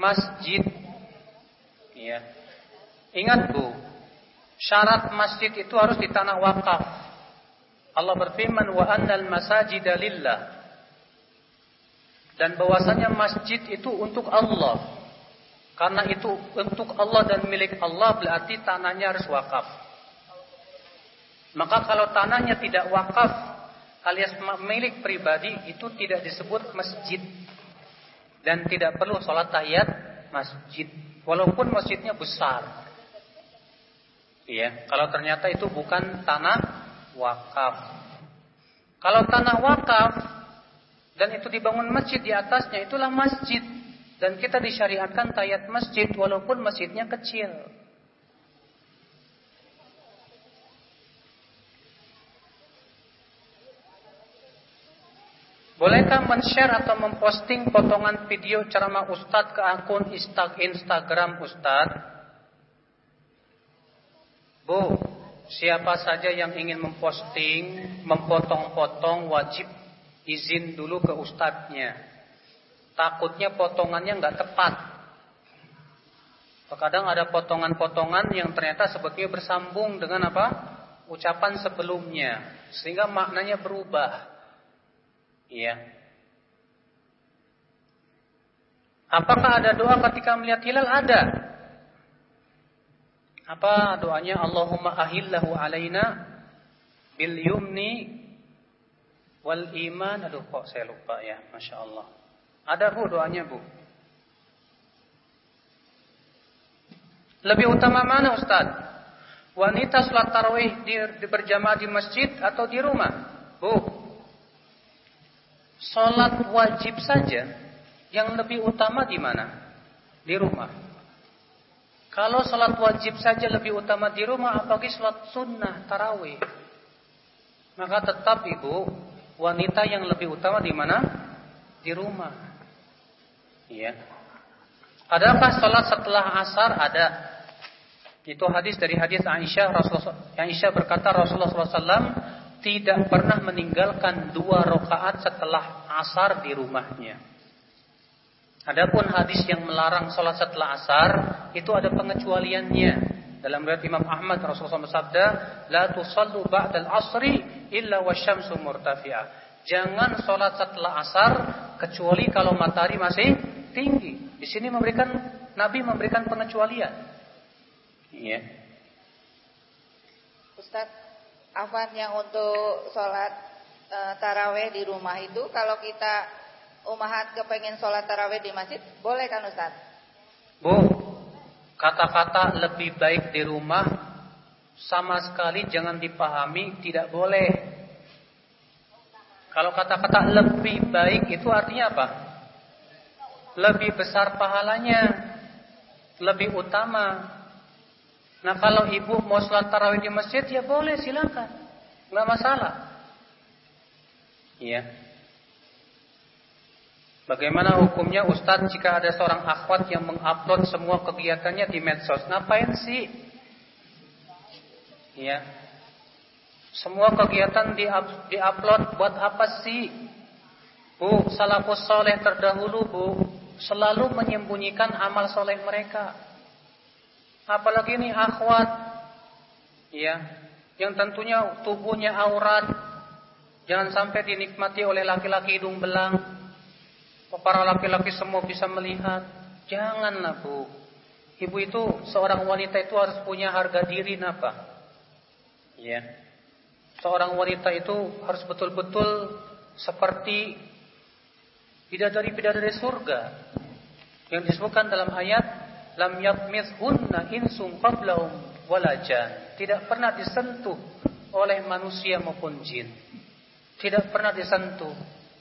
Masjid. Iya. Ingat Bu, Syarat masjid itu harus di tanah wakaf. Allah berfirman wa annal masajida lillah. Dan bahwasanya masjid itu untuk Allah. Karena itu untuk Allah dan milik Allah berarti tanahnya harus wakaf. Maka kalau tanahnya tidak wakaf alias milik pribadi itu tidak disebut masjid dan tidak perlu sholat tahiyat masjid walaupun masjidnya besar. Iya, kalau ternyata itu bukan tanah wakaf. Kalau tanah wakaf dan itu dibangun masjid di atasnya itulah masjid dan kita disyariatkan tayat masjid walaupun masjidnya kecil. Bolehkah men-share atau memposting potongan video ceramah Ustadz ke akun Instagram Ustadz? Bu, siapa saja yang ingin memposting, mempotong-potong wajib izin dulu ke ustadznya. Takutnya potongannya nggak tepat. Terkadang ada potongan-potongan yang ternyata sebetulnya bersambung dengan apa? Ucapan sebelumnya. Sehingga maknanya berubah. Iya. Apakah ada doa ketika melihat hilal? Ada. Apa doanya? Allahumma ahillahu alaina bil yumni wal iman. Aduh kok saya lupa ya. Masya Allah. Ada bu doanya bu. Lebih utama mana Ustaz? Wanita sholat tarawih di, di berjamaah di masjid atau di rumah? Bu. Sholat wajib saja yang lebih utama di mana? Di rumah. Kalau sholat wajib saja lebih utama di rumah, apalagi sholat sunnah, tarawih. Maka tetap ibu, wanita yang lebih utama di mana? Di rumah. Iya. Adakah sholat setelah asar? Ada. Itu hadis dari hadis Aisyah. Rasulullah, Aisyah berkata Rasulullah SAW tidak pernah meninggalkan dua rakaat setelah asar di rumahnya. Adapun hadis yang melarang sholat setelah asar itu ada pengecualiannya. Dalam riwayat Imam Ahmad Rasulullah SAW bersabda, "La tusallu ba'dal asri illa wasyamsu murtafi'ah." Jangan sholat setelah asar kecuali kalau matahari masih tinggi. Di sini memberikan Nabi memberikan pengecualian. Iya. Ustaz, Afan yang untuk sholat e, taraweh di rumah itu kalau kita umahat kepengen sholat tarawih di masjid, boleh kan Ustaz? Bu, kata-kata lebih baik di rumah sama sekali jangan dipahami tidak boleh. Kalau kata-kata lebih baik itu artinya apa? Lebih besar pahalanya, lebih utama. Nah kalau ibu mau sholat tarawih di masjid ya boleh silakan, nggak masalah. Iya. Bagaimana hukumnya Ustadz jika ada seorang akhwat yang mengupload semua kegiatannya di medsos? Ngapain sih? Ya. Semua kegiatan di-upload buat apa sih? Bu, salafus soleh terdahulu bu selalu menyembunyikan amal soleh mereka. Apalagi nih akhwat, ya, yang tentunya tubuhnya aurat, jangan sampai dinikmati oleh laki-laki hidung belang. Para laki-laki semua bisa melihat. Janganlah bu. Ibu itu seorang wanita itu harus punya harga diri napa? Ya. Seorang wanita itu harus betul-betul seperti bidadari-bidadari surga yang disebutkan dalam ayat lam yatmithunna insum qablahum walajan tidak pernah disentuh oleh manusia maupun jin tidak pernah disentuh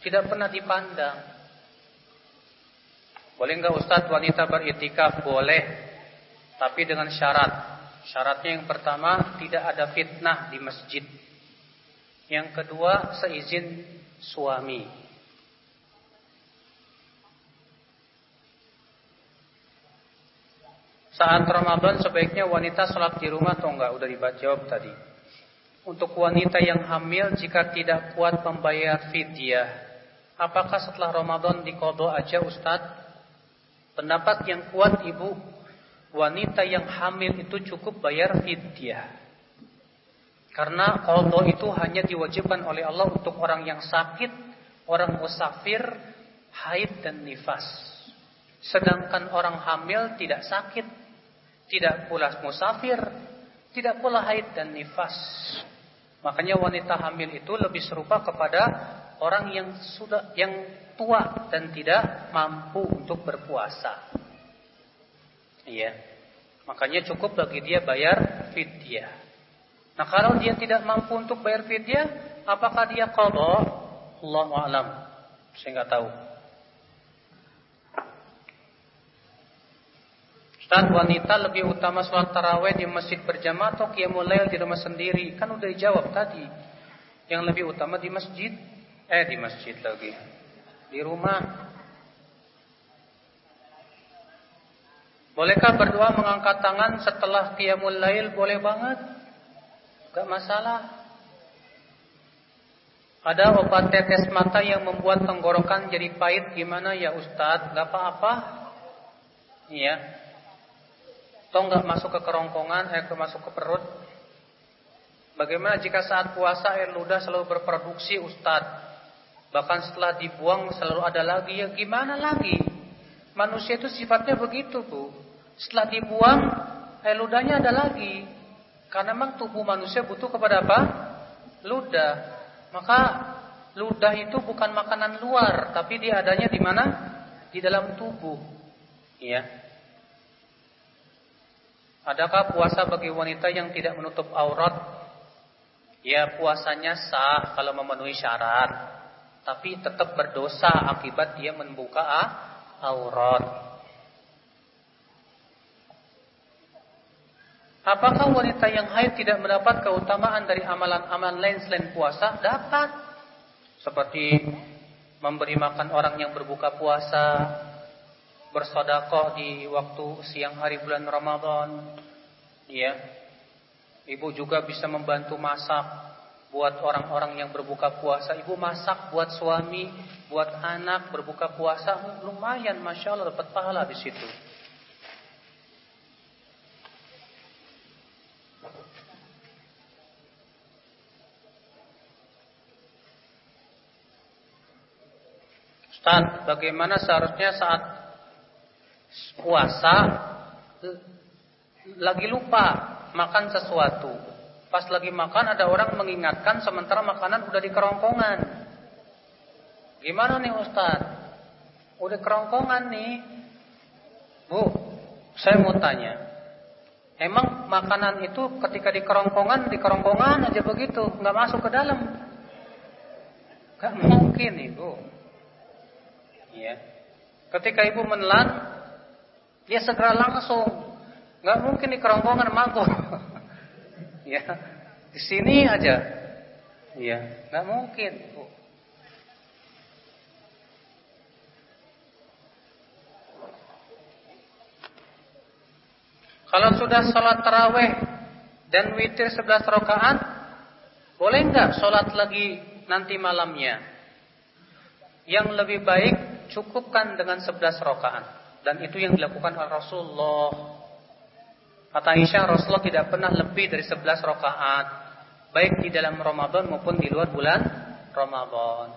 tidak pernah dipandang boleh enggak Ustaz wanita beritikaf boleh tapi dengan syarat syaratnya yang pertama tidak ada fitnah di masjid yang kedua seizin suami Saat Ramadan sebaiknya wanita sholat di rumah atau enggak? Udah jawab tadi. Untuk wanita yang hamil jika tidak kuat membayar fidyah, apakah setelah Ramadan dikodo aja Ustadz? Pendapat yang kuat ibu, wanita yang hamil itu cukup bayar fidyah. Karena kodo itu hanya diwajibkan oleh Allah untuk orang yang sakit, orang musafir, haid dan nifas. Sedangkan orang hamil tidak sakit, tidak pula musafir, tidak pula haid dan nifas. Makanya wanita hamil itu lebih serupa kepada orang yang sudah yang tua dan tidak mampu untuk berpuasa. Iya. Makanya cukup bagi dia bayar fidyah. Nah, kalau dia tidak mampu untuk bayar fidyah, apakah dia qadha? Allah alam. Saya nggak tahu. Ustaz wanita lebih utama sholat taraweh di masjid berjamaah atau qiyamul lail di rumah sendiri? Kan udah dijawab tadi. Yang lebih utama di masjid. Eh di masjid lagi. Di rumah. Bolehkah berdoa mengangkat tangan setelah qiyamul lail? Boleh banget. Gak masalah. Ada obat tetes mata yang membuat tenggorokan jadi pahit gimana ya Ustadz? Gak apa-apa. Iya. Atau nggak masuk ke kerongkongan, eh ke masuk ke perut. Bagaimana jika saat puasa air ludah selalu berproduksi Ustadz? Bahkan setelah dibuang selalu ada lagi. Ya gimana lagi? Manusia itu sifatnya begitu bu. Setelah dibuang air ludahnya ada lagi. Karena memang tubuh manusia butuh kepada apa? Ludah. Maka ludah itu bukan makanan luar, tapi dia adanya di mana? Di dalam tubuh. Iya. Adakah puasa bagi wanita yang tidak menutup aurat? Ya puasanya sah kalau memenuhi syarat. Tapi tetap berdosa akibat dia membuka aurat. Apakah wanita yang haid tidak mendapat keutamaan dari amalan-amalan lain selain puasa? Dapat. Seperti memberi makan orang yang berbuka puasa, bersodakoh di waktu siang hari bulan Ramadan. Ya. Ibu juga bisa membantu masak buat orang-orang yang berbuka puasa. Ibu masak buat suami, buat anak berbuka puasa, lumayan Masya Allah dapat pahala di situ. Ustaz, bagaimana seharusnya saat puasa lagi lupa makan sesuatu. Pas lagi makan ada orang mengingatkan sementara makanan udah di kerongkongan. Gimana nih Ustaz? Udah kerongkongan nih. Bu, saya mau tanya. Emang makanan itu ketika di kerongkongan, di kerongkongan aja begitu, nggak masuk ke dalam? Gak mungkin ibu. Iya. Ketika ibu menelan, dia segera langsung. Nggak mungkin di kerongkongan mangkuk. ya, di sini aja. Ya, nggak mungkin. Kalau sudah sholat taraweh dan witir 11 rakaat, Boleh nggak sholat lagi nanti malamnya? Yang lebih baik cukupkan dengan 11 rakaat dan itu yang dilakukan Rasulullah. Kata Aisyah Rasulullah tidak pernah lebih dari 11 rakaat baik di dalam Ramadan maupun di luar bulan Ramadan.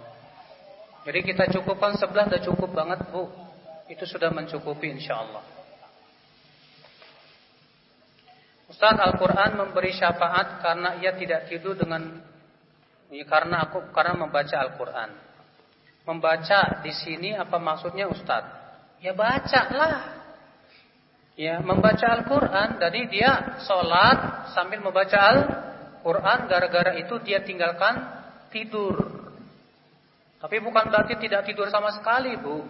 Jadi kita cukupkan 11 sudah cukup banget, Bu. Itu sudah mencukupi insyaallah. Ustaz Al-Quran memberi syafaat karena ia tidak tidur dengan ya, karena aku karena membaca Al-Quran. Membaca di sini apa maksudnya Ustaz? Ya bacalah. Ya membaca Al-Quran. Jadi dia sholat sambil membaca Al-Quran. Gara-gara itu dia tinggalkan tidur. Tapi bukan berarti tidak tidur sama sekali bu.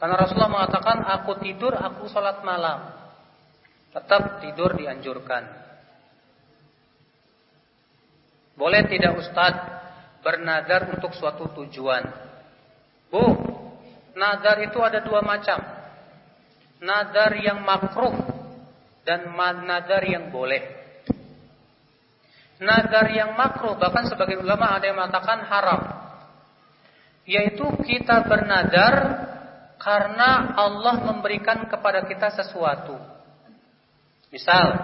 Karena Rasulullah mengatakan aku tidur, aku sholat malam. Tetap tidur dianjurkan. Boleh tidak Ustadz bernadar untuk suatu tujuan? Bu, nadar itu ada dua macam. Nadar yang makruh dan nadar yang boleh. Nadar yang makruh bahkan sebagai ulama ada yang mengatakan haram. Yaitu kita bernadar karena Allah memberikan kepada kita sesuatu. Misal,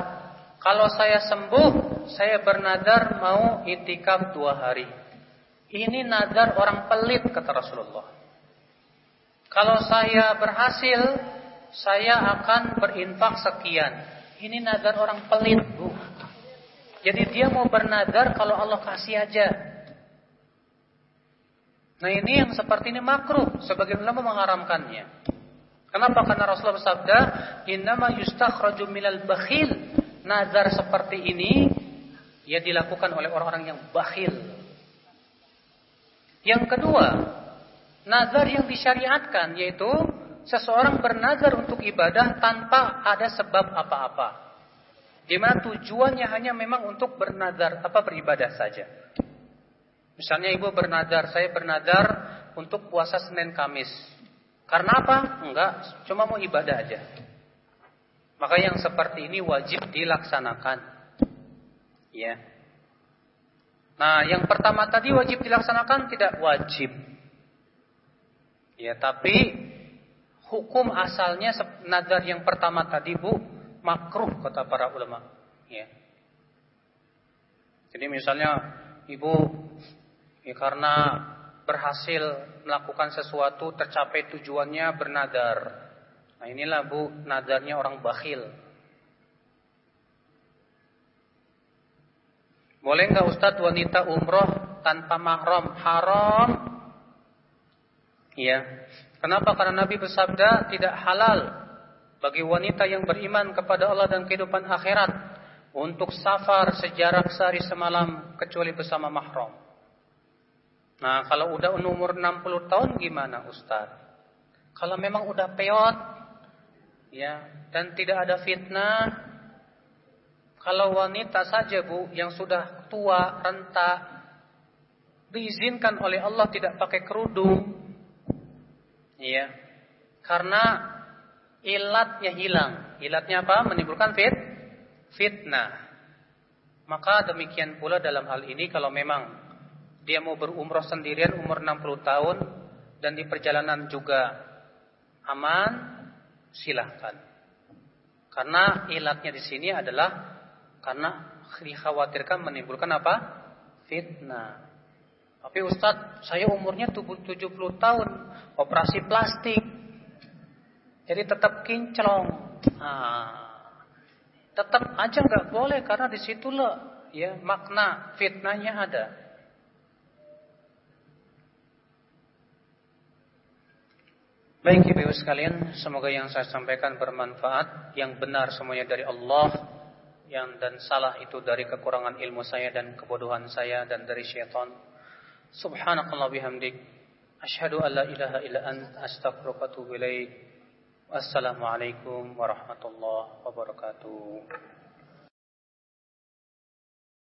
kalau saya sembuh, saya bernadar mau itikaf dua hari. Ini nadar orang pelit kata Rasulullah. Kalau saya berhasil, saya akan berinfak sekian. Ini nadar orang pelit, Bu. Jadi dia mau bernadar kalau Allah kasih aja. Nah ini yang seperti ini makruh. Sebagian ulama mengharamkannya. Kenapa? Karena Rasulullah bersabda, "Innama yustakhraju minal bakhil." Nazar seperti ini ya dilakukan oleh orang-orang yang bakhil. Yang kedua, nazar yang disyariatkan yaitu seseorang bernazar untuk ibadah tanpa ada sebab apa-apa. Di mana tujuannya hanya memang untuk bernazar apa beribadah saja. Misalnya ibu bernazar, saya bernazar untuk puasa Senin Kamis. Karena apa? Enggak, cuma mau ibadah aja. Maka yang seperti ini wajib dilaksanakan. Ya. Nah, yang pertama tadi wajib dilaksanakan tidak wajib. Ya, tapi hukum asalnya nadar yang pertama tadi Bu makruh kata para ulama. Ya. Jadi misalnya ibu ya karena berhasil melakukan sesuatu tercapai tujuannya bernadar. Nah inilah bu nadarnya orang bakhil. Boleh nggak Ustadz wanita umroh tanpa mahram haram? Iya. Kenapa? Karena Nabi bersabda tidak halal bagi wanita yang beriman kepada Allah dan kehidupan akhirat untuk safar sejarak sehari semalam kecuali bersama mahram. Nah, kalau udah umur 60 tahun gimana Ustaz? Kalau memang udah peot ya dan tidak ada fitnah kalau wanita saja Bu yang sudah tua, renta diizinkan oleh Allah tidak pakai kerudung ya. Karena ilatnya hilang. Ilatnya apa? Menimbulkan fit fitnah. Maka demikian pula dalam hal ini kalau memang dia mau berumroh sendirian umur 60 tahun dan di perjalanan juga aman, silahkan. Karena ilatnya di sini adalah karena dikhawatirkan menimbulkan apa? Fitnah. Tapi Ustadz, saya umurnya 70 tahun, operasi plastik. Jadi tetap kinclong. Nah, tetap aja nggak boleh karena di situlah ya makna fitnahnya ada. Baik Ibu sekalian, semoga yang saya sampaikan bermanfaat, yang benar semuanya dari Allah, yang dan salah itu dari kekurangan ilmu saya dan kebodohan saya dan dari syaitan. Subhanakallah bihamdik, asyhadu an la ilaha illa ant, astaghfiruka wa atubu ilaik. Wassalamualaikum warahmatullahi wabarakatuh.